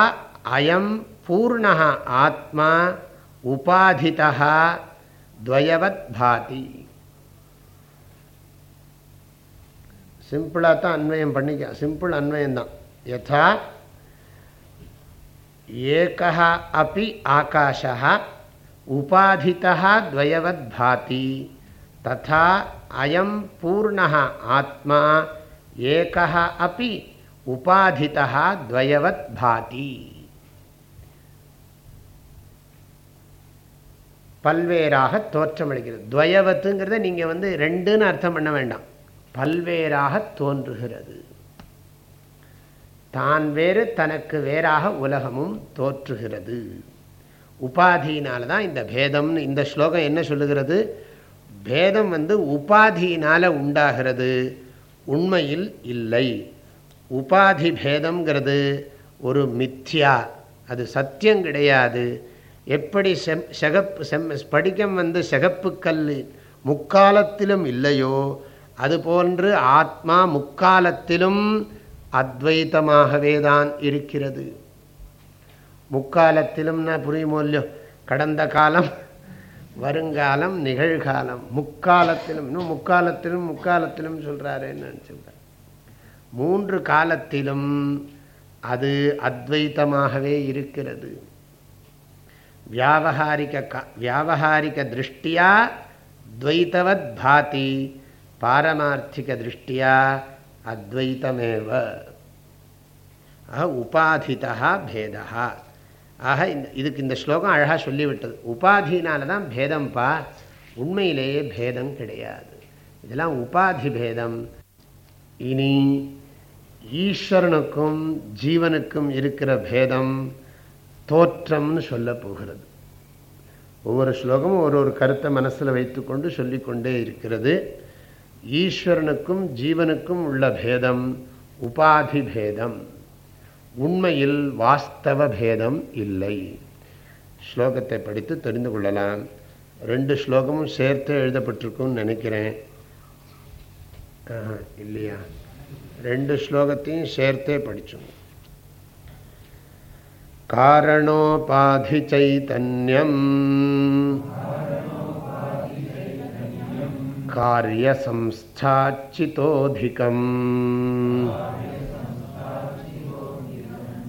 அயம் பூர்ண ஆத்மா உபாதிதா துவயவத் பாதி சிம்பிளாக தான் அன்வயம் பண்ணிக்க சிம்பிள் அன்வயம் தான் யதா ஏகா அப்பி ஆகாஷா உபாதிதா துவயவத் பாதி। ததா அயம் பூர்ண ஆத்மா ஏகா அப்பி உபாதிதா துவயவத் பாதி। பல்வேறாக தோற்றமளிக்கிறது. துவயவத்துங்கிறத நீங்கள் வந்து ரெண்டுன்னு அர்த்தம் பண்ண வேண்டாம். பல்வேறாக தோன்றுகிறது. தான் வேறு தனக்கு வேறாக உலகமும் தோற்றுகிறது. உபாதியினால தான் இந்த பேதம்னு இந்த ஸ்லோகம் என்ன சொல்லுகிறது? பேதம் வந்து உபாதியினால் உண்டாகிறது. உண்மையில் இல்லை. உபாதி பேதம்ங்கிறது ஒரு மித்யா. அது சத்தியம் கிடையாது. எப்படி செம் செகப்பு செம் ஸ்படிகம் வந்து செகப்பு கல் முக்காலத்திலும் இல்லையோ அதுபோன்று ஆத்மா முக்காலத்திலும் அத்வைத்தமாகவே தான் இருக்கிறது. முக்காலத்திலும்னா புரியுமோ இல்லையோ? கடந்த காலம் வருங்காலம் நிகழ்காலம். முக்காலத்திலும் இன்னும் முக்காலத்திலும் முக்காலத்திலும் சொல்கிறாருன்னு சொல்கிறார் மூன்று காலத்திலும் அது அத்வைத்தமாகவே இருக்கிறது. வியாவகாரிக வியாவகாரிக திருஷ்டியா துவைத்தவத் பாதி பாரமார்த்திக திருஷ்டியா அத்வைத்தமேவ ஆக உபாதிதா பேதா ஆக இந்த இதுக்கு இந்த ஸ்லோகம் அழகாக சொல்லிவிட்டது. உபாதினால தான் பேதம்ப்பா உண்மையிலேயே பேதம் கிடையாது இதெல்லாம் உபாதி பேதம் இனி ஈஸ்வரனுக்கும் ஜீவனுக்கும் இருக்கிற பேதம் தோற்றம்னு சொல்ல போகிறது. ஒவ்வொரு ஸ்லோகமும் ஒரு ஒரு கருத்தை மனசில் வைத்துக்கொண்டு சொல்லிக்கொண்டே இருக்கிறது. ஈஸ்வரனுக்கும் ஜீவனுக்கும் உள்ள பேதம் உபாதி பேதம். உண்மையில் வாஸ்தவ பேதம் இல்லை. ஸ்லோகத்தை படித்து தெரிந்து கொள்ளலாம். ரெண்டு ஸ்லோகமும் சேர்த்து எழுதப்பட்டிருக்கும்னு நினைக்கிறேன். இல்லையா? ரெண்டு ஸ்லோகத்தையும் சேர்த்தே படித்தோம் कारणोपाधिचैतन्यम्। कार्यसंस्थाचितोऽधिकम्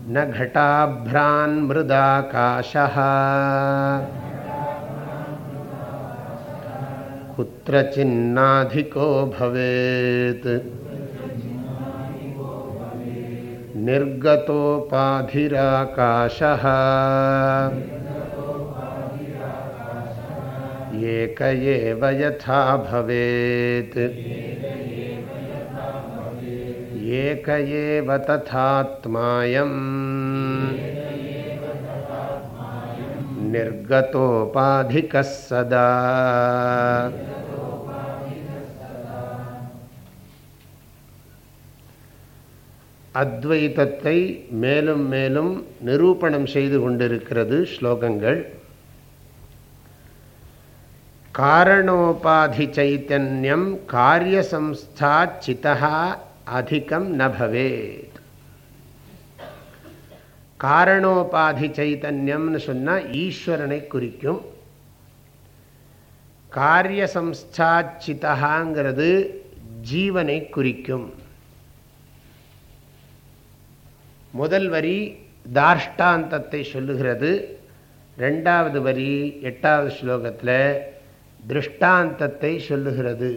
न घटाभ्रान्मृदाकाशः। कुत्रचिन्नाधिको भवेत्। निर्गतोपाधिराकाशः। एक एव यथा भवेत्। एक एव तथात्मायम्। निर्गतोपाधिकः सदा। அத்வைதத்தை மேலும் மேலும் நிரூபணம் செய்து கொண்டிருக்கிறது ஸ்லோகங்கள். காரணோபாதி சைத்தன்யம் காரியசம்ஸ்தா சித்தா அதிகம் நபவேத் காரணோபாதி சைத்தன்யம்னு சொன்னால் ஈஸ்வரனை குறிக்கும். காரியசம்ஸ்தா சித்தகாங்கிறது ஜீவனை குறிக்கும். முதல் வரி தாஷ்டாந்தத்தை சொல்லுகிறது. ரெண்டாவது வரி எட்டாவது ஸ்லோகத்தில் திருஷ்டாந்தத்தை சொல்லுகிறது.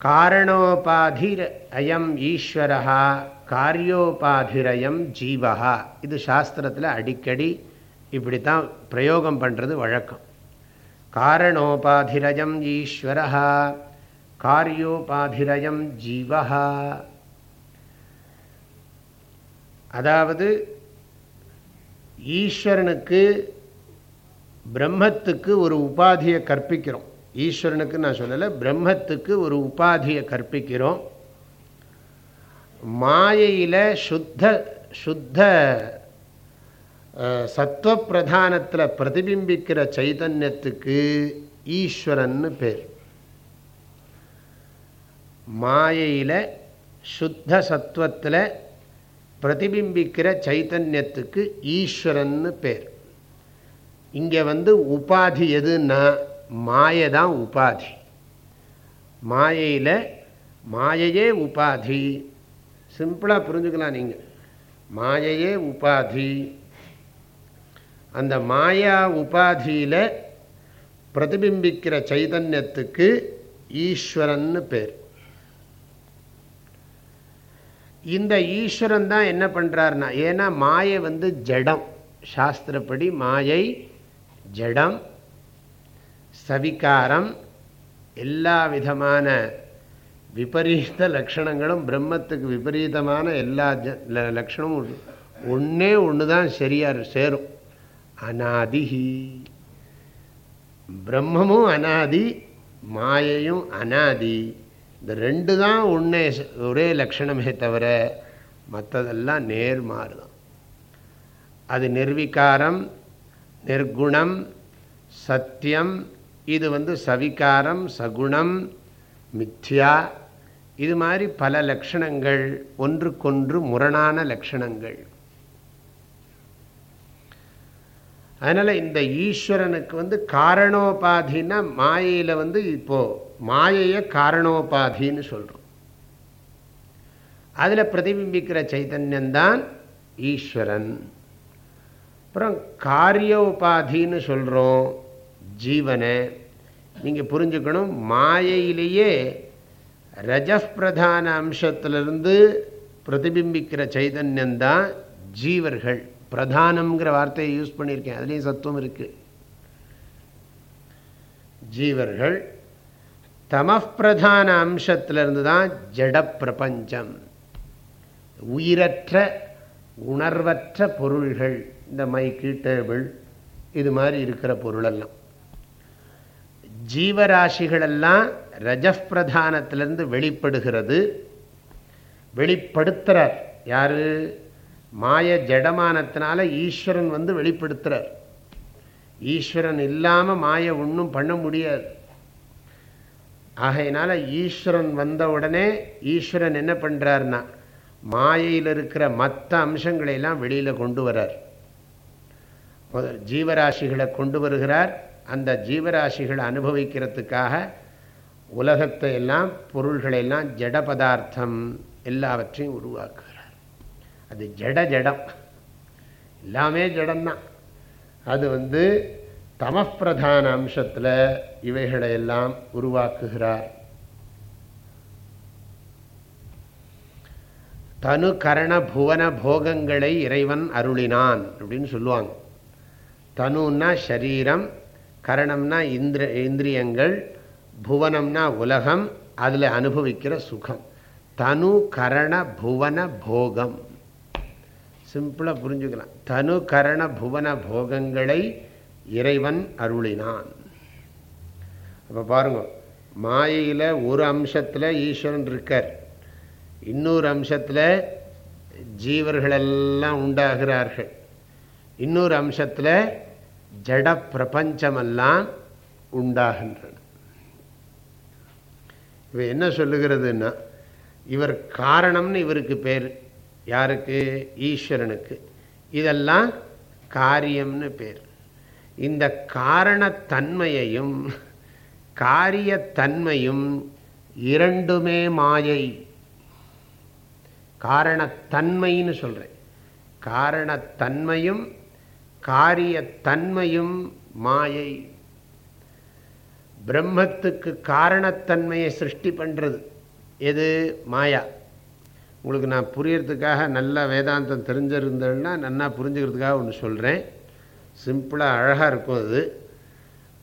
காரணோபாதிர் அயம் ஈஸ்வரா காரியோபாதிரயம் ஜீவகா இது சாஸ்திரத்தில் அடிக்கடி இப்படி தான் பிரயோகம் பண்ணுறது வழக்கம். காரணோபாதிரயம் ஈஸ்வரா காரியோபாதிரயம் ஜீவகா அதாவது ஈஸ்வரனுக்கு பிரம்மத்துக்கு ஒரு உபாதியை கற்பிக்கிறோம். ஈஸ்வரனுக்கு நான் சொல்லலை பிரம்மத்துக்கு ஒரு உபாதியை கற்பிக்கிறோம். மாயையில் சுத்த சுத்த சத்துவப்பிரதானத்தில் பிரதிபிம்பிக்கிற சைதன்யத்துக்கு ஈஸ்வரன்னு பேர். மாயையில் சுத்த சத்துவத்தில் பிரதிபிம்பிக்கிற சைத்தன்யத்துக்கு ஈஸ்வரன்னு பேர். இங்கே வந்து உபாதி எதுன்னா மாயை தான் உபாதி. மாயையில் மாயையே உபாதி. சிம்பிளாக புரிஞ்சுக்கலாம் நீங்கள் மாயையே உபாதி. அந்த மாயா உபாதியில் பிரதிபிம்பிக்கிற சைதன்யத்துக்கு ஈஸ்வரன்னு பேர். இந்த ஈஸ்வரன் தான் என்ன பண்ணுறாருனா ஏன்னா மாயை வந்து ஜடம். சாஸ்திரப்படி மாயை ஜடம் சவிகாரம் எல்லா விதமான விபரீத லக்ஷணங்களும் பிரம்மத்துக்கு விபரீதமான எல்லா லக்ஷணமும் ஒன்றே ஒன்று தான் சரியாக சேரும். அனாதிஹி பிரம்மமும் அனாதி மாயையும் அனாதி. இந்த ரெண்டு தான் ஒன்றே ஒரே லக்ஷணமே தவிர மற்றதெல்லாம் நேர்மாறு தான். அது நிர்விகாரம் நிர்குணம் சத்தியம் இது வந்து சவிகாரம் சகுணம் மித்யா இது மாதிரி பல லக்ஷணங்கள் ஒன்றுக்கொன்று முரணான லக்ஷணங்கள் அதனால் இந்த ஈஸ்வரனுக்கு வந்து காரணோபாதின்னா மாயையில் வந்து இப்போது மாயையை காரணோபாதின்னு சொல்கிறோம் அதில் பிரதிபிம்பிக்கிற சைத்தன்யந்தான் ஈஸ்வரன். அப்புறம் காரியோபாதின்னு சொல்கிறோம் ஜீவனை. நீங்கள் புரிஞ்சுக்கணும் மாயையிலேயே ரஜப்பிரதான அம்சத்திலிருந்து பிரதிபிம்பிக்கிற சைதன்யந்தான் ஜீவர்கள். பிரதானம்ங்கிற வார்த்தையை யூஸ் பண்ணியிருக்கேன் அதுலேயும் சத்துவம் இருக்குது ஜீவர்கள் தமப்பிரதான அம்சத்திலிருந்து தான் ஜட பிரபஞ்சம் உயிரற்ற உணர்வற்ற பொருள்கள். இந்த மைக்கு டேபிள் இது மாதிரி இருக்கிற பொருளெல்லாம். ஜீவராசிகளெல்லாம் ரஜப்பிரதானத்திலிருந்து வெளிப்படுகிறது. வெளிப்படுத்துகிறார் யார்? மாய ஜடமானத்தினால ஈஸ்வரன் வந்து வெளிப்படுத்துகிறார் ஈஸ்வரன் இல்லாமல் மாய ஒன்றும் பண்ண முடியாது. ஆகையினால ஈஸ்வரன் வந்த உடனே ஈஸ்வரன் என்ன பண்ணுறாருனா மாயையில் இருக்கிற மற்ற அம்சங்களையெல்லாம் வெளியில் கொண்டு வரார் ஜீவராசிகளை கொண்டு வருகிறார். அந்த ஜீவராசிகளை அனுபவிக்கிறதுக்காக உலகத்தை எல்லாம் பொருள்களையெல்லாம் ஜட பதார்த்தம் எல்லாவற்றையும் உருவாக்குகிறார். அது ஜட ஜடம். எல்லாமே ஜடம்தான். அது வந்து தமப்பிரதான அம்சத்தில் இவைகளை எல்லாம் உருவாக்குகிறார். தனு கரண புவன போகங்களை இறைவன் அருளினான் அப்படின்னு சொல்லுவாங்க. தனுன்னா ஷரீரம் கரணம்னா இந்திர இந்திரியங்கள் புவனம்னா உலகம் அதில் அனுபவிக்கிற சுகம். தனு கரண புவன போகம். சிம்பிளாக புரிஞ்சுக்கலாம். தனு கரண புவன போகங்களை இறைவன் அருளினான். அப்போ பாருங்க மாயையில் ஒரு அம்சத்தில் ஈஸ்வரன் இருக்கார். இன்னொரு அம்சத்தில் ஜீவர்களெல்லாம் உண்டாகிறார்கள். இன்னொரு அம்சத்தில் ஜட பிரபஞ்சமெல்லாம் உண்டாகின்றன. இவ என்ன சொல்லுகிறதுன்னா இவர் காரணம்னு இவருக்கு பேர். யாருக்கு? ஈஸ்வரனுக்கு. இதெல்லாம் காரியம்னு பேர். இந்த காரணத்தன்மையையும் காரியத்தன்மையும் இரண்டுமே மாயை. காரணத்தன்மைன்னு சொல்கிறேன் காரணத்தன்மையும் காரியத்தன்மையும் மாயை. பிரம்மத்துக்கு காரணத்தன்மையை சிருஷ்டி பண்ணுறது எது? மாயா. உங்களுக்கு நான் புரியறதுக்காக நல்ல வேதாந்தம் தெரிஞ்சிருந்தேன்னா நல்லா புரிஞ்சுக்கிறதுக்காக ஒன்று சொல்கிறேன் சிம்பிளாக அழகாக இருக்கும் அது.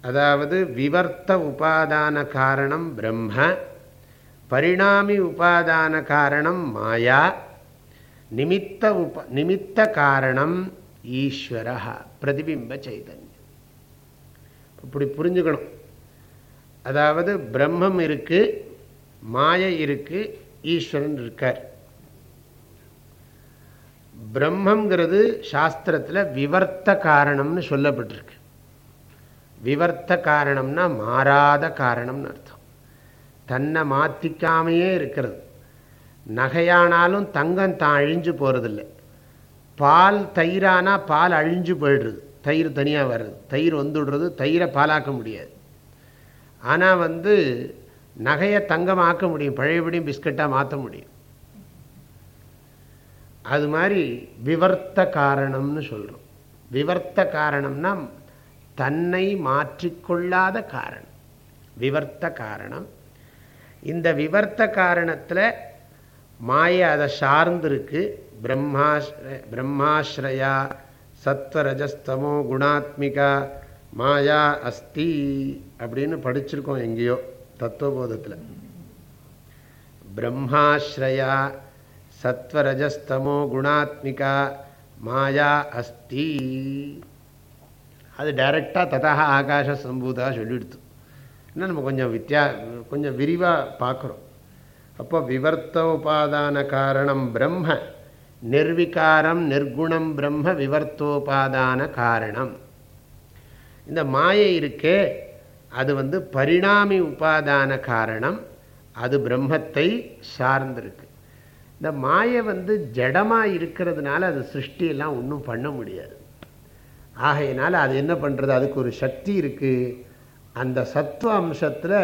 அதாவது விவர்த்த உபாதான காரணம் பிரம்ம பரிணாமி உபாதான காரணம் மாயா நிமித்த உப நிமித்த காரணம் ஈஸ்வர பிரதிபிம்ப சைதன்யம். இப்படி புரிஞ்சுக்கணும். அதாவது பிரம்மம் இருக்கு மாய இருக்கு ஈஸ்வரன் இருக்கார். பிரம்மங்கிறது சாஸ்திரத்தில் விவர்த்த காரணம்னு சொல்லப்பட்டிருக்கு. விவர்த்த காரணம்னா மாறாத காரணம்னு அர்த்தம். தன்னை மாற்றிக்காமையே இருக்கிறது. நகையானாலும் தங்கம் தான் அழிஞ்சு போகிறதில்ல பால் தயிரானா பால் அழிஞ்சு போயிடுறது. தயிர் தனியாக வர்றது. தயிர் வந்துடுறது. தயிரை பாலாக்க முடியாது. ஆனால் வந்து நகையை தங்கமாக்க முடியும். பழையபடியும் பிஸ்கட்டாக மாற்ற முடியும். அது மாதிரி விவர்த்த காரணம்னு சொல்கிறோம் விவர்த்த காரணம்னா தன்னை மாற்றிக்கொள்ளாத காரணம். விவர்த்த காரணம். இந்த விவர்த்த காரணத்தில் மாயை அதை சார்ந்திருக்கு. பிரம்மாஸ்ர பிரம்மாஸ்ரயா சத்வரஜஸ்தமோ குணாத்மிகா மாயா அஸ்தி அப்படின்னு படிச்சிருக்கோம் எங்கேயோ தத்துவபோதத்தில். பிரம்மாஸ்ரயா சத்வரஜஸ்தமோ குணாத்மிகா மாயா அஸ்தி. அது டைரெக்டாக ததாக ஆகாஷ சம்பூதாக சொல்லிடுத்து. இன்னும் நம்ம கொஞ்சம் வித்தியா கொஞ்சம் விரிவாக பார்க்குறோம் அப்போ விவர்த்தோபாதான காரணம் பிரம்ம நிர்விகாரம் நிர்குணம் பிரம்ம விவர்த்தோபாதான காரணம். இந்த மாயை இருக்கே அது வந்து பரிணாமி உபாதான காரணம் அது பிரம்மத்தை சார்ந்திருக்கு. இந்த மாயை வந்து ஜடமாக இருக்கிறதுனால அது சிருஷ்டியெல்லாம் ஒன்றும் பண்ண முடியாது. ஆகையினால அது என்ன பண்ணுறது அதுக்கு ஒரு சக்தி இருக்குது அந்த சத்துவ அம்சத்தில்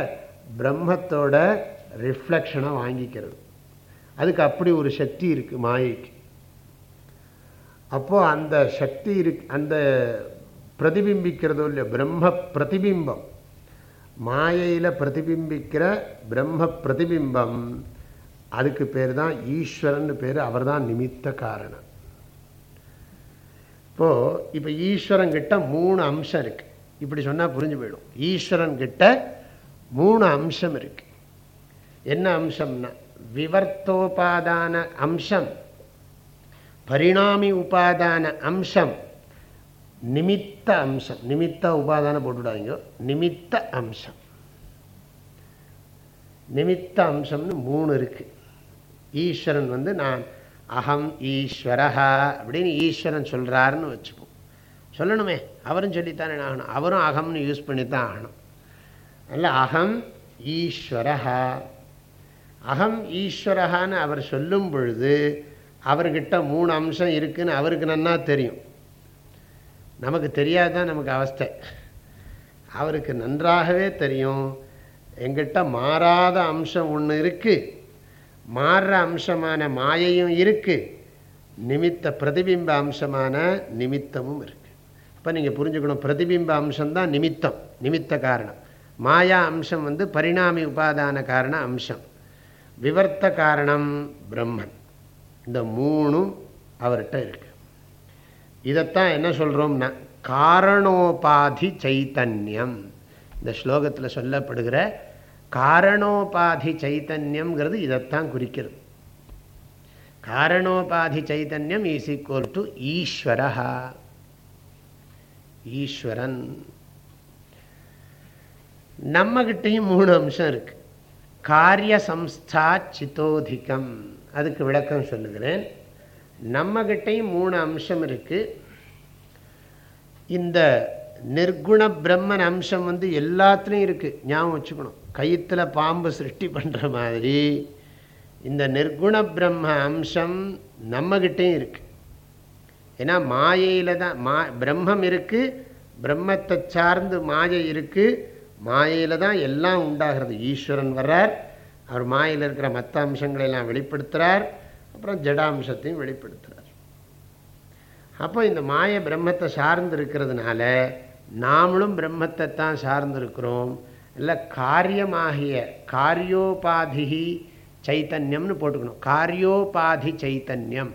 பிரம்மத்தோட ரிஃப்ளெக்ஷனை வாங்கிக்கிறது. அதுக்கு அப்படி ஒரு சக்தி இருக்குது மாயைக்கு. அப்போது அந்த சக்தி இருக்கு அந்த பிரதிபிம்பிக்கிறதோ இல்லையோ பிரம்ம பிரதிபிம்பம். மாயையில் பிரதிபிம்பிக்கிற பிரம்ம பிரதிபிம்பம். அதுக்கு பேர் தான் ஈஸ்வரன் பேர் அவர் தான் நிமித்த காரணம். இப்போது இப்போ ஈஸ்வரன் கிட்ட மூணு அம்சம் இருக்குது இப்படி சொன்னால் புரிஞ்சு போயிடும். ஈஸ்வரன் கிட்ட மூணு அம்சம் இருக்கு. என்ன அம்சம்னா விவர்த்தோபாதான அம்சம் பரிணாமி உபாதான அம்சம் நிமித்த அம்சம். நிமித்த உபாதான போட்டுவிடாதீங்க நிமித்த அம்சம். நிமித்த அம்சம்னு மூணு இருக்கு. ஈஸ்வரன் வந்து நான் அகம் ஈஸ்வரஹா அப்படின்னு ஈஸ்வரன் சொல்கிறாருன்னு வச்சுப்போம். சொல்லணுமே அவரும் சொல்லித்தானே ஆகணும். அவரும் அகம்னு யூஸ் பண்ணி தான் ஆகணும். அல்ல அகம் ஈஸ்வரஹா. அகம் ஈஸ்வரஹான்னு அவர் சொல்லும் பொழுது அவர்கிட்ட மூணு அம்சம் இருக்குன்னு அவருக்கு நன்னா தெரியும். நமக்கு தெரியாதான் நமக்கு அவஸ்தை. அவருக்கு நன்றாகவே தெரியும். எங்கிட்ட மாறாத அம்சம் ஒன்று இருக்குது மாறுற அம்சமான மாயையும் இருக்குது நிமித்த பிரதிபிம்ப அம்சமான நிமித்தமும் இருக்குது இப்போ நீங்கள் புரிஞ்சுக்கணும் பிரதிபிம்ப அம்சம்தான் நிமித்தம் நிமித்த காரணம். மாயா அம்சம் வந்து பரிணாமி உபாதான காரண அம்சம். விவர்த்த காரணம் பிரம்மன். இந்த மூணும் அவர்கிட்ட இருக்கு. இதைத்தான் என்ன சொல்கிறோம்னா காரணோபாதி சைத்தன்யம். இந்த ஸ்லோகத்தில் சொல்லப்படுகிற காரணோபாதி சைத்தன்யம்ங்கிறது இதைத்தான் குறிக்கிறது. காரணோபாதி சைத்தன்யம் இஸ் ஈக்குவல் டு ஈஸ்வரஹா. ஈஸ்வரன். நம்மகிட்டையும் மூணு அம்சம் இருக்கு. காரிய சம்ஸ்தா சித்தோதிகம் அதுக்கு விளக்கம் சொல்லுகிறேன். நம்மகிட்டையும் மூணு அம்சம் இருக்கு. இந்த நிர்குண பிரம்மன் அம்சம் வந்து எல்லாத்துலேயும் இருக்குது ஞாபகம் வச்சுக்கணும். கயிற்றில் பாம்பு சிருஷ்டி பண்ணுற மாதிரி இந்த நிர்குண பிரம்ம அம்சம் நம்மகிட்டேயும் இருக்குது ஏன்னா மாயையில் தான் மா பிரம்மம் இருக்குது பிரம்மத்தை சார்ந்து மாயை இருக்குது மாயையில் தான் எல்லாம் உண்டாகிறது. ஈஸ்வரன் வர்றார் அவர் மாயில் இருக்கிற மற்ற அம்சங்களை எல்லாம் வெளிப்படுத்துகிறார் அப்புறம் ஜடாம்சத்தையும் வெளிப்படுத்துகிறார் அப்போ இந்த மாய பிரம்மத்தை சார்ந்து இருக்கிறதுனால நாமளும் பிரம்மத்தை தான் சார்ந்திருக்கிறோம். இல்லை காரியமாகிய காரியோபாதி சைத்தன்யம்னு போட்டுக்கணும். காரியோபாதி சைத்தன்யம்.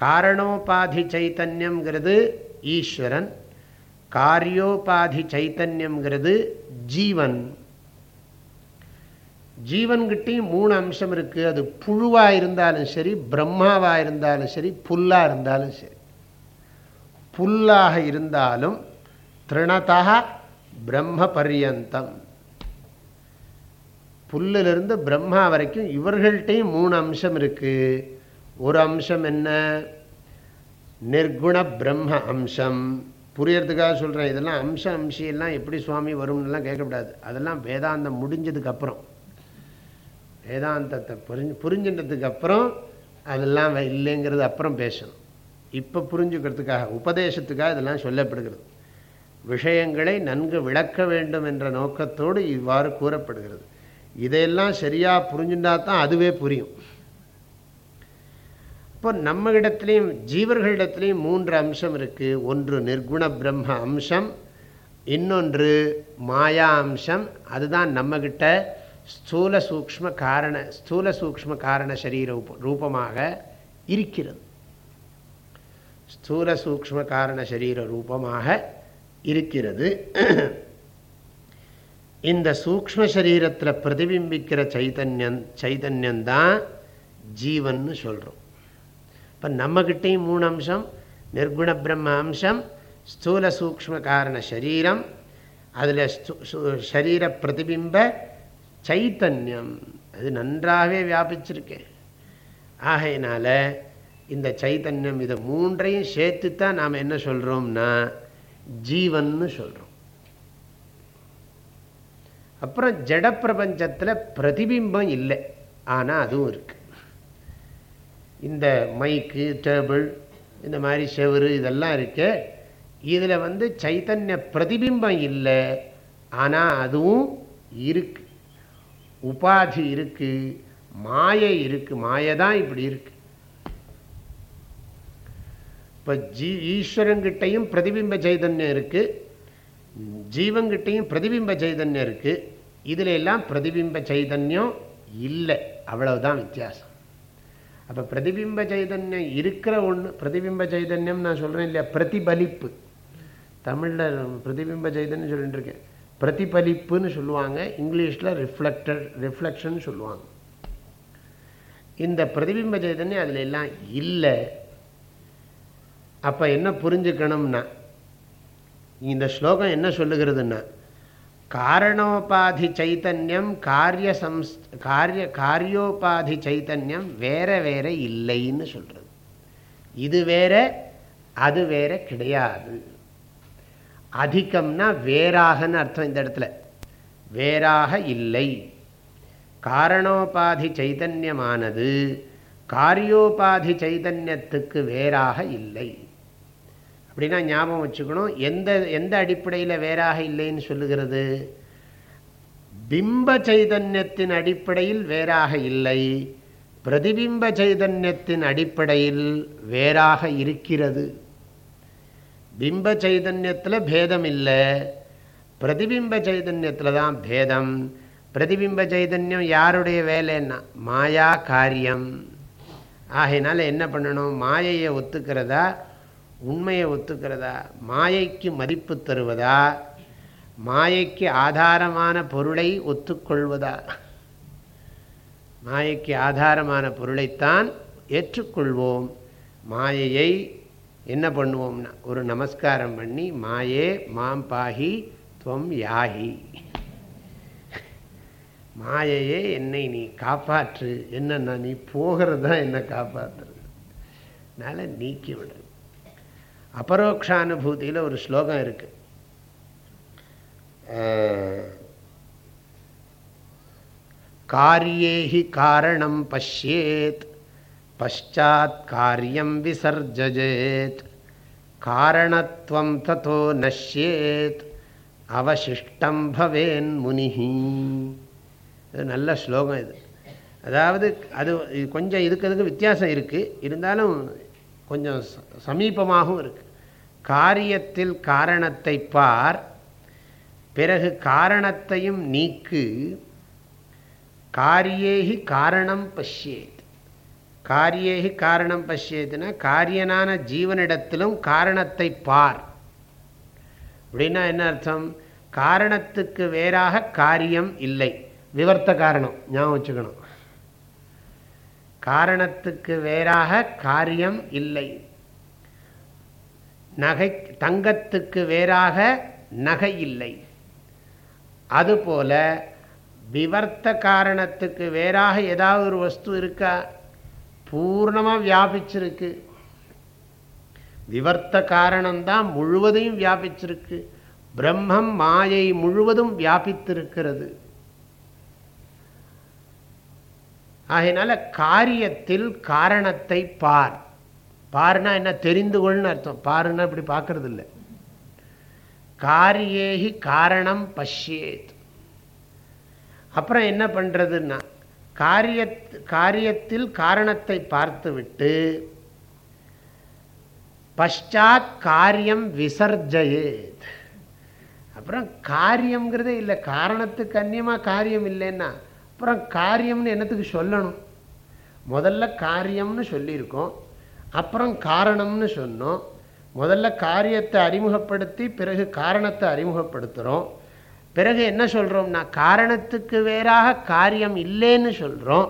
காரணோபாதி சைத்தன்யம்ங்கிறது ஈஸ்வரன். காரியோபாதி சைத்தன்யம்ங்கிறது ஜீவன். ஜீவன்கிட்டையும் மூணு அம்சம் இருக்குது அது புழுவாக இருந்தாலும் சரி பிரம்மாவாக இருந்தாலும் சரி புல்லாக இருந்தாலும் சரி. புல்லாக இருந்தாலும் திருணதா பிரம்ம பரியந்தம் புல்லிலிருந்து பிரம்மா வரைக்கும் இவர்கள்ட்டையும் மூணு அம்சம் இருக்குது ஒரு அம்சம் என்ன? நிர்குண பிரம்ம அம்சம். புரியறதுக்காக சொல்கிறேன் இதெல்லாம் அம்ச அம்சியெல்லாம் எப்படி சுவாமி வரும்னுலாம் கேட்கக்கூடாது. அதெல்லாம் வேதாந்தம் முடிஞ்சதுக்கப்புறம். வேதாந்தத்தை புரிஞ்சு புரிஞ்சின்றதுக்கு அப்புறம் அதெல்லாம் இல்லைங்கிறது அப்புறம் பேசணும். இப்போ புரிஞ்சுக்கிறதுக்காக உபதேசத்துக்காக இதெல்லாம் சொல்லப்படுகிறது. விஷயங்களை நன்கு விளக்க வேண்டும் என்ற நோக்கத்தோடு இவ்வாறு கூறப்படுகிறது. இதையெல்லாம் சரியாக புரிஞ்சுட்டா தான் அதுவே புரியும். இப்போ நம்ம இடத்துலையும் ஜீவர்களிடத்துலையும் மூன்று அம்சம் இருக்குது ஒன்று நிர்குண பிரம்ம அம்சம் இன்னொன்று மாயா அம்சம். அதுதான் நம்மக்கிட்ட ஸ்தூல சூக்ம காரண ஸ்தூல சூக்ம காரண சரீர ரூபமாக இருக்கிறது. ஸ்தூல சூக்ம காரண சரீர ரூபமாக இருக்கிறது. இந்த சூக்ம சரீரத்தில் பிரதிபிம்பிக்கிற சைதன்யம் சைதன்யந்தான் ஜீவன்னு சொல்கிறோம் இப்போ நம்மக்கிட்டேயும் மூணு அம்சம் நிர்குண பிரம்ம அம்சம் ஸ்தூல சூக்ம காரண சரீரம் அதில் சரீர பிரதிபிம்ப சைத்தன்யம் அது நன்றாகவே வியாபிச்சிருக்கேன் ஆகையினால இந்த சைத்தன்யம் இதை மூன்றையும் சேர்த்து தான் நாம் என்ன சொல்கிறோம்னா ஜீவன்னு சொல்கிறோம் அப்புறம் ஜட பிரபஞ்சத்தில் பிரதிபிம்பம் இல்லை. ஆனால் அதுவும் இருக்கு. இந்த மைக்கு டேபிள் இந்த மாதிரி செவரு இதெல்லாம் இருக்கு. இதில் வந்து சைத்தன்ய பிரதிபிம்பம் இல்லை. ஆனால் அதுவும் இருக்கு. உபாதி இருக்கு. மாயை இருக்கு. மாயை தான் இப்படி இருக்கு. இப்போ ஜீ ஈஸ்வரங்கிட்டையும் பிரதிபிம்ப சைதன்யம் இருக்கு. ஜீவங்கிட்டையும் பிரதிபிம்ப சைதன்யம் இருக்கு. இதுல எல்லாம் பிரதிபிம்ப சைதன்யம் இல்லை. அவ்வளவுதான் வித்தியாசம். அப்போ பிரதிபிம்ப சைதன்யம் இருக்கிற ஒன்று பிரதிபிம்ப சைதன்யம் நான் சொல்கிறேன் இல்லையா? பிரதிபலிப்பு. தமிழில் பிரதிபிம்ப சைதன்யம் சொல்லிட்டு இருக்கேன். பிரதிபலிப்புன்னு சொல்லுவாங்க. இங்கிலீஷில் ரிஃப்ளெக்டட் ரிஃப்ளெக்ஷன் சொல்லுவாங்க. இந்த பிரதிபிம்ப சைதன்யம் அதில் எல்லாம் இல்லை. அப்போ என்ன புரிஞ்சுக்கணும்னா இந்த ஸ்லோகம் என்ன சொல்லுகிறதுன்னா காரணோபாதி சைத்தன்யம் காரிய சம்ஸ் காரிய காரியோபாதி சைத்தன்யம் வேற வேற இல்லைன்னு சொல்கிறது இது வேற அது வேற கிடையாது. அதிகம்னா வேறாகன்னு அர்த்தம் இந்த இடத்துல. வேறாக இல்லை. காரணோபாதி சைதன்யமானது காரியோபாதி சைதன்யத்துக்கு வேறாக இல்லை. அப்படின்னா ஞாபகம் வச்சுக்கணும். எந்த எந்த அடிப்படையில் வேறாக இல்லைன்னு சொல்லுகிறது? பிம்ப சைதன்யத்தின் அடிப்படையில் வேறாக இல்லை. பிரதிபிம்ப சைதன்யத்தின் அடிப்படையில் வேறாக இருக்கிறது. பிம்ப சைதன்யத்தில் பேதம் இல்லை. பிரதிபிம்ப சைதன்யத்தில் தான் பேதம். பிரதிபிம்ப சைதன்யம் யாருடைய வேலைன்னா? மாயா காரியம். ஆகையினால என்ன பண்ணணும்? மாயையை ஒத்துக்கிறதா? உண்மையை ஒத்துக்கிறதா? மாயைக்கு மதிப்பு தருவதா? மாயைக்கு ஆதாரமான பொருளை ஒத்துக்கொள்வதா? மாயைக்கு ஆதாரமான பொருளைத்தான் ஏற்றுக்கொள்வோம். மாயையை என்ன பண்ணுவோம்னா ஒரு நமஸ்காரம் பண்ணி மாயே மாம் பாகி துவம் யாகி மாயையே என்னை நீ காப்பாற்று. என்னன்னா நீ போகிறது தான் என்னை காப்பாற்றுறது அதனால் நீக்கி விடுறது அபரோக்ஷானுபூதியில் ஒரு ஸ்லோகம் இருக்கு. காரியேஹி காரணம் பஷ்யேத் பஷாத் காரியம் விசர்ஜேத் காரணத்துவம் தத்தோ நஷ்யேத் அவசிஷ்டம் பவேன் முனிஹி. இது நல்ல ஸ்லோகம் இது. அதாவது அது கொஞ்சம் இதுக்கு அதுக்கு வித்தியாசம் இருக்குது இருந்தாலும் கொஞ்சம் சமீபமாகவும் இருக்குது காரியத்தில் காரணத்தை பார் பிறகு காரணத்தையும் நீக்கு காரியேகி காரணம் பஷ்யேத். காரியேகி காரணம் பஷ்யேத்துனா காரியனான ஜீவனிடத்திலும் காரணத்தை பார். அப்படின்னா என்ன அர்த்தம்? காரணத்துக்கு வேறாக காரியம் இல்லை. விவர்த்த காரணம் ஞாபகம் வச்சுக்கணும். காரணத்துக்கு வேறாக காரியம் இல்லை. நகை தங்கத்துக்கு வேறாக நகை இல்லை. அதுபோல விவர்த்த காரணத்துக்கு வேறாக ஏதாவது ஒரு வஸ்து இருக்கா? பூர்ணமாக வியாபிச்சிருக்கு. விவர்த்த காரணம்தான் முழுவதையும் வியாபிச்சிருக்கு. பிரம்மம் மாயை முழுவதும் வியாபித்திருக்கிறது. ஆகையினால காரியத்தில் காரணத்தை பார். பார்னா என்ன? தெரிந்து கொள்னு அர்த்தம். பாருன்னா இப்படி பார்க்கறது இல்லை காரியேகி காரணம் பஷ்யேத். அப்புறம் என்ன பண்ணுறதுன்னா காரிய காரியத்தில் காரணத்தை பார்த்துவிட்டு பஷாத் காரியம் விசர்ஜயேத். அப்புறம் காரியம்ங்கிறதே இல்லை. காரணத்துக்கு அந்நியமாக காரியம் இல்லைன்னா அப்புறம் காரியம்னு என்னத்துக்கு சொல்லணும்? முதல்ல காரியம்னு சொல்லியிருக்கோம். அப்புறம் காரணம்னு சொன்னோம். முதல்ல காரியத்தை அறிமுகப்படுத்தி பிறகு காரணத்தை அறிமுகப்படுத்துகிறோம் பிறகு என்ன சொல்கிறோம்னா காரணத்துக்கு வேறாக காரியம் இல்லைன்னு சொல்கிறோம்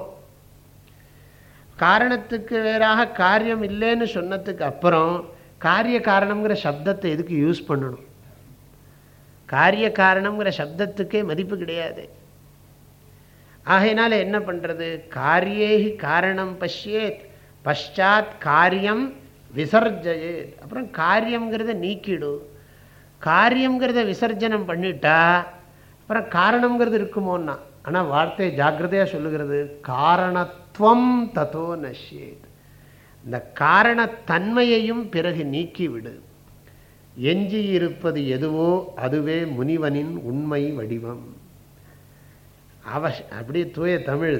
காரணத்துக்கு வேறாக காரியம் இல்லைன்னு சொன்னதுக்கு அப்புறம் காரிய காரணங்கிற சப்தத்தை எதுக்கு யூஸ் பண்ணணும்? காரிய காரணங்கிற சப்தத்துக்கே மதிப்பு கிடையாது. ஆகையினால என்ன பண்ணுறது காரியேகி காரணம் பஷ்யேத். பஷாத் காரியம் விசர்ஜயேத். அப்புறம் காரியங்கிறத நீக்கிடு. காரியங்கிறத விசர்ஜனம் பண்ணிட்டா அப்புறம் காரணங்கிறது இருக்குமோன்னா ஆனால் வார்த்தையை ஜாக்கிரதையாக சொல்லுகிறது காரணத்துவம் தத்தோ நஷ்யேத். இந்த காரணத்தன்மையையும் பிறகு நீக்கிவிடு. எஞ்சி இருப்பது எதுவோ அதுவே முனிவனின் உண்மை வடிவம். அவ அப்படியே தூய தமிழ்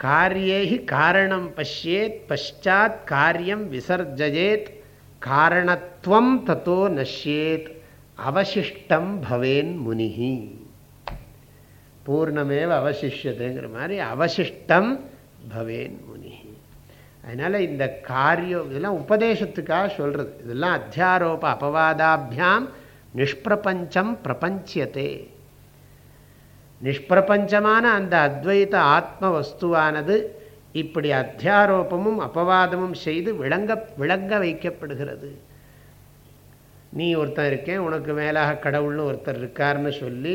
காரியேகி காரணம் பஷ்யேத் பஷாத் காரியம் விசர்ஜயேத் காரணத்துவம் தத்தோ நஷ்யேத் அவசிஷ்டம் பவேன் முனிஹி பூர்ணமேவ அவசிஷ்யத்தைங்கிற மாதிரி அவசிஷ்டம் பவேன் முனிஹி அதனால் இந்த காரியம் இதெல்லாம் உபதேசத்துக்காக சொல்கிறது இதெல்லாம் அத்தியாரோப அபவாதாபியாம் நிஷ்பிரபஞ்சம் பிரபஞ்சியத்தே நிஷ்பிரபஞ்சமான அந்த அத்வைத ஆத்ம வஸ்துவானது இப்படி அத்தியாரோபமும் அபவாதமும் செய்து விளங்க விளங்க வைக்கப்படுகிறது. நீ ஒருத்தன் இருக்கேன் உனக்கு மேலாக கடவுள்னு ஒருத்தர் இருக்கார்னு சொல்லி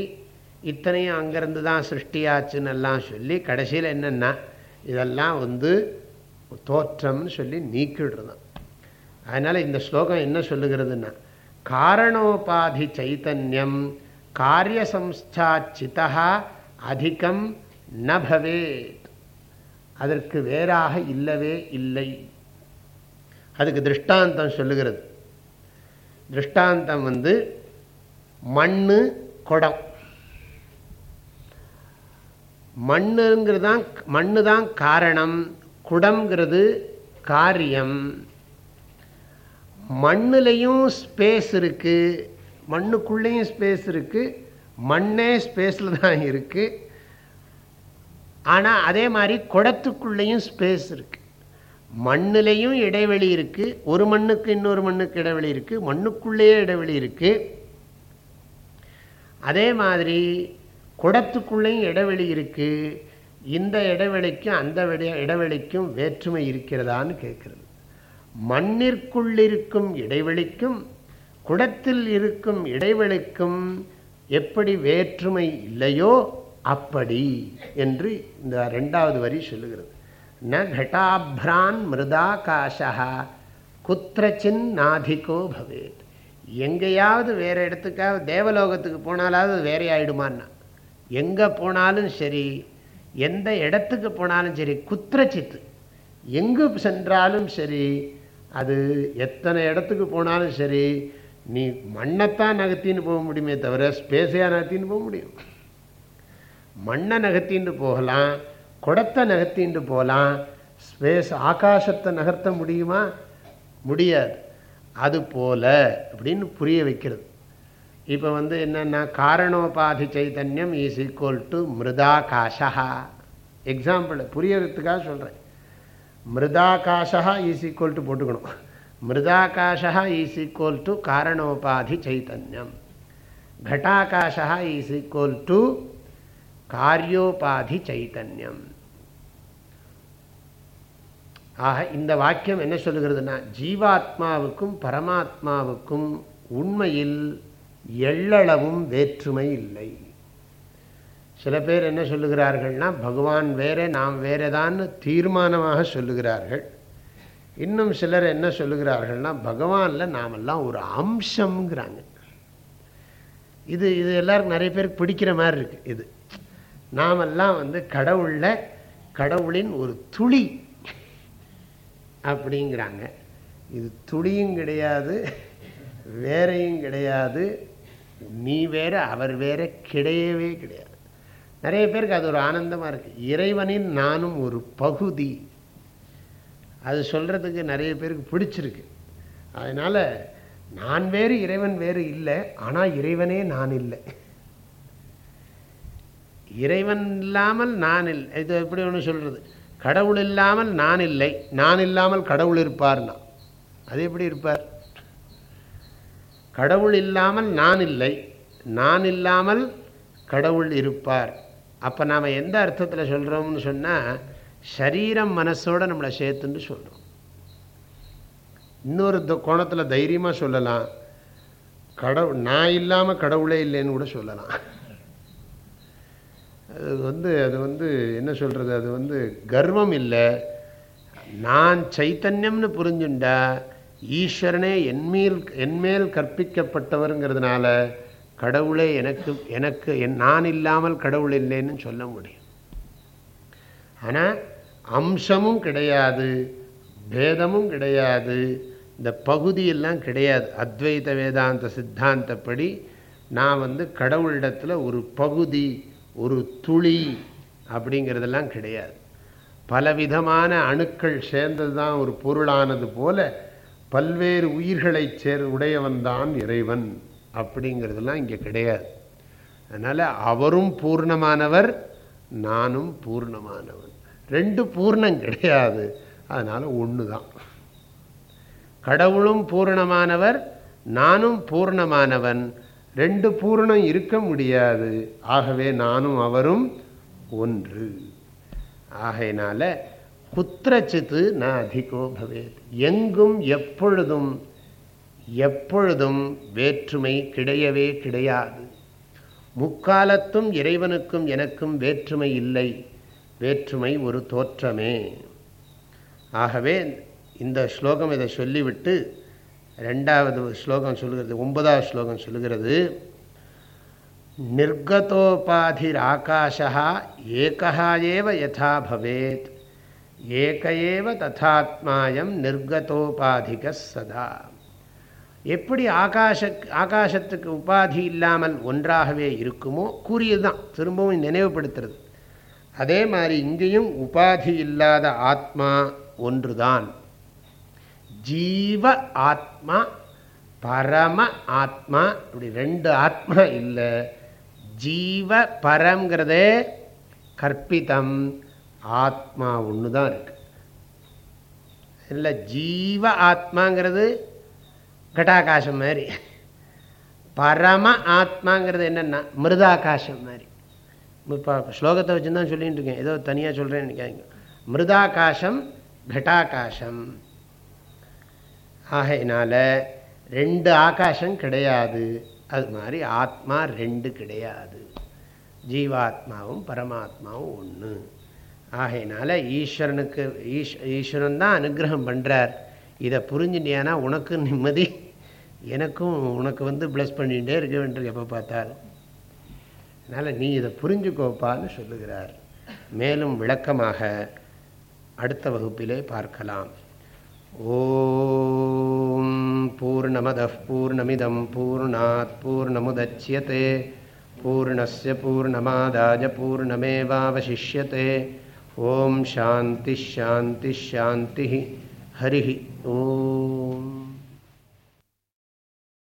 இத்தனையும் அங்கேருந்து தான் சிருஷ்டியாச்சுன்னு எல்லாம் சொல்லி கடைசியில் என்னென்னா இதெல்லாம் வந்து தோற்றம்னு சொல்லி நீக்கிடுறதான் அதனால் இந்த ஸ்லோகம் என்ன சொல்லுகிறதுன்னா காரணோபாதி சைத்தன்யம் காரியசம்ஸ்தாச்சிதா அதிகம் ந பவேத். அதற்கு வேறாக இல்லவே இல்லை. அதுக்கு திருஷ்டாந்தம் சொல்லுகிறது. திருஷ்டாந்தம் வந்து மண் குடம். மண்ணுங்கிறது தான் மண்ணு தான் காரணம். குடம்ங்கிறது காரியம். மண்ணுலேயும் ஸ்பேஸ் இருக்குது மண்ணுக்குள்ளேயும் ஸ்பேஸ் இருக்குது மண்ணே ஸ்பேஸில் தான் இருக்குது ஆனால் அதே மாதிரி குடத்துக்குள்ளேயும் ஸ்பேஸ் இருக்குது மண்ணிலையும் இடைவெளி இருக்குது ஒரு மண்ணுக்கு இன்னொரு மண்ணுக்கு இடைவெளி இருக்குது மண்ணுக்குள்ளேயே இடைவெளி இருக்குது அதே மாதிரி குடத்துக்குள்ளேயும் இடைவெளி இருக்குது இந்த இடைவெளிக்கும் அந்த இடைவெளிக்கும் வேற்றுமை இருக்கிறதான்னு கேட்குறது மண்ணிற்குள்ளிருக்கும் இடைவெளிக்கும் குடத்தில் இருக்கும் இடைவெளிக்கும் எப்படி வேற்றுமை இல்லையோ அப்படி என்று இந்த ரெண்டாவது வரி சொல்லுகிறது. ந கட்டாபிரான் மிருதாகாஷா குத்திரச்சின் நாதிக்கோ பவேத் எங்கேயாவது வேறு இடத்துக்காக தேவலோகத்துக்கு போனாலாவது வேறே ஆயிடுமான்னா. எங்கே போனாலும் சரி எந்த இடத்துக்கு போனாலும் சரி குத்திரச்சித்து. எங்கு சென்றாலும் சரி அது எத்தனை இடத்துக்கு போனாலும் சரி நீ மண்ணைத்தான் நகர்த்தின்னு போக முடியுமே தவிர ஸ்பேஸையாக நகர்த்தின்னு போக முடியும். மண்ணை நகர்த்தின்னு போகலாம் குடத்தை நகர்த்தின்னு போகலாம் ஸ்பேஸ் ஆகாசத்தை நகர்த்த முடியுமா? முடியாது. அது போல அப்படின்னு புரிய வைக்கிறது. இப்போ வந்து என்னென்னா காரணோபாதி சைதன்யம் இஸ் ஈக்குவல் டு மிருதாகாஷா. எக்ஸாம்பிள் புரியறதுக்காக சொல்கிறேன் மிருதாகாஷா இஸ் ஈக்குவல் டு போட்டுக்கணும். மிருதாகாஷா இஸ் ஈக்குவல் டு காரணோபாதி சைத்தன்யம் घटाकाशः இஸ் ஈக்குவல் டு காரியோபாதி சைத்தன்யம் ஆக இந்த வாக்கியம் என்ன சொல்லுகிறதுனா ஜீவாத்மாவுக்கும் பரமாத்மாவுக்கும் உண்மையில் எள்ளளவும் வேற்றுமை இல்லை சில பேர் என்ன சொல்லுகிறார்கள்னா பகவான் வேற நாம் வேறதான்னு தீர்மானமாக சொல்லுகிறார்கள் இன்னும் சிலர் என்ன சொல்லுகிறார்கள்னா பகவானில் நாமெல்லாம் ஒரு அம்சம்ங்கிறாங்க. இது இது எல்லாருக்கும் நிறைய பேருக்கு பிடிக்கிற மாதிரி இருக்கு இது. நாமெல்லாம் வந்து கடவுளில் கடவுளின் ஒரு துளி அப்படிங்கிறாங்க. இது துளியும் கிடையாது வேறையும் கிடையாது நீ வேற அவர் வேற கிடையவே கிடையாது. நிறைய பேருக்கு அது ஒரு ஆனந்தமாக இருக்குது இறைவனின் நானும் ஒரு பகுதி. அது சொல்கிறதுக்கு நிறைய பேருக்கு பிடிச்சிருக்கு. அதனால் நான் வேறு இறைவன் வேறு இல்லை ஆனால் இறைவனே நான் இல்லை. இறைவன் இல்லாமல் நான் இல்லை இது எப்படி ஒன்று சொல்கிறது கடவுள் இல்லாமல் நான் இல்லை நான் இல்லாமல் கடவுள் இருப்பார்னா. அது எப்படி இருப்பார்? கடவுள் இல்லாமல் நான் இல்லை நான் இல்லாமல் கடவுள் இருப்பார். அப்போ நாம் எந்த அர்த்தத்தில் சொல்கிறோம்னு சொன்னால் சரீரம் மனசோடு நம்மளை சேர்த்துன்னு சொல்கிறோம் இன்னொரு கோணத்தில் தைரியமாக சொல்லலாம். கடவுள் நான் இல்லாமல் கடவுளே இல்லைன்னு கூட சொல்லலாம். அது வந்து அது வந்து என்ன சொல்கிறது அது வந்து கர்வம் இல்லை. நான் சைத்தன்யம்னு புரிஞ்சுண்டா ஈஸ்வரனே என்மேல் என்மேல் கற்பிக்கப்பட்டவருங்கிறதுனால கடவுளே எனக்கு எனக்கு என் நான் இல்லாமல் கடவுள் இல்லைன்னு சொல்ல முடியும். ஆனால் அம்சமும் கிடையாது பேதமும் கிடையாது இந்த பகுதியெல்லாம் கிடையாது. அத்வைத வேதாந்த சித்தாந்தப்படி நான் வந்து கடவுளிடத்தில் ஒரு பகுதி ஒரு துளி அப்படிங்கிறதெல்லாம் கிடையாது. பலவிதமான அணுக்கள் சேர்ந்தது தான் ஒரு பொருளானது போல பல்வேறு உயிர்களை சேர் உடையவன் தான் இறைவன் அப்படிங்கிறதெல்லாம் இங்கே கிடையாது. அதனால் அவரும் பூர்ணமானவர் நானும் பூர்ணமானவர். ரெண்டு பூர்ணம் கிடையாது. அதனால் ஒன்று தான் கடவுளும் பூர்ணமானவர் நானும் பூர்ணமானவன். ரெண்டு பூர்ணம் இருக்க முடியாது. ஆகவே நானும் அவரும் ஒன்று. ஆகையினால குத்திரச்சித்து நான் அதிகோ பவேத். எங்கும் எப்பொழுதும் எப்பொழுதும் வேற்றுமை கிடையவே கிடையாது. முக்காலத்தும் இறைவனுக்கும் எனக்கும் வேற்றுமை இல்லை. வேற்றுமை ஒரு தோற்றமே. ஆகவே இந்த ஸ்லோகம் இதை சொல்லிவிட்டு ரெண்டாவது ஸ்லோகம் சொல்லுகிறது ஒன்பதாவது ஸ்லோகம் சொல்லுகிறது. நிர்கதோபாதிர் ஆகாஷா ஏகா ஏவ யதா பவேத். ஏக ஏவ ததாத்மாயம் நிர்கதோபாதிக சதா. எப்படி ஆகாஷ ஆகாசத்துக்கு உபாதி இல்லாமல் ஒன்றாகவே இருக்குமோ கூறியதுதான். திரும்பவும் நினைவுபடுத்துறது. அதே மாதிரி இங்கேயும் உபாதி இல்லாத ஆத்மா ஒன்றுதான். ஜீவ ஆத்மா பரம ஆத்மா இப்படி ரெண்டு ஆத்மா இல்லை. ஜீவ பரங்கிறதே கற்பிதம். ஆத்மா ஒன்று தான் இருக்கு. இல்லை ஜீவ ஆத்மாங்கிறது கட்டாகாசம் மாதிரி. பரம ஆத்மாங்கிறது என்னென்னா மிருதாகாசம் மாதிரி. இப்போ ஸ்லோகத்தை வச்சு தான் சொல்லிகிட்டு இருக்கேன். ஏதோ தனியாக சொல்கிறேன்னு நினைக்காதீங்க. மிருதாகாசம் கட்டாகாசம் ஆகையினால் ரெண்டு ஆகாசம் கிடையாது. அது மாதிரி ஆத்மா ரெண்டு கிடையாது. ஜீவாத்மாவும் பரமாத்மாவும் ஒன்று ஆகையினால ஈஸ்வரனுக்கு ஈஸ் ஈஸ்வரன் தான் அனுகிரகம் பண்ணுறார் இதை புரிஞ்சுட்டியானா உனக்கு நிம்மதி. எனக்கும் உனக்கு வந்து ப்ளஸ் பண்ணிகிட்டே இருக்க வேண்டியது எப்போ பார்த்தாலும். அதனால் நீ இதை புரிஞ்சுக்கோப்பான்னு சொல்லுகிறார். மேலும் விளக்கமாக அடுத்த வகுப்பிலே பார்க்கலாம். ஓம் பூர்ணமத பூர்ணமிதம் பூர்ணாத் பூர்ணமுதட்சியதே பூர்ணஸ்ய பூர்ணமாதாஜ பூர்ணமேவாவசிஷ்யते ஓம் சாந்தி ஷாந்தி ஷாந்தி ஹரி ஓம்.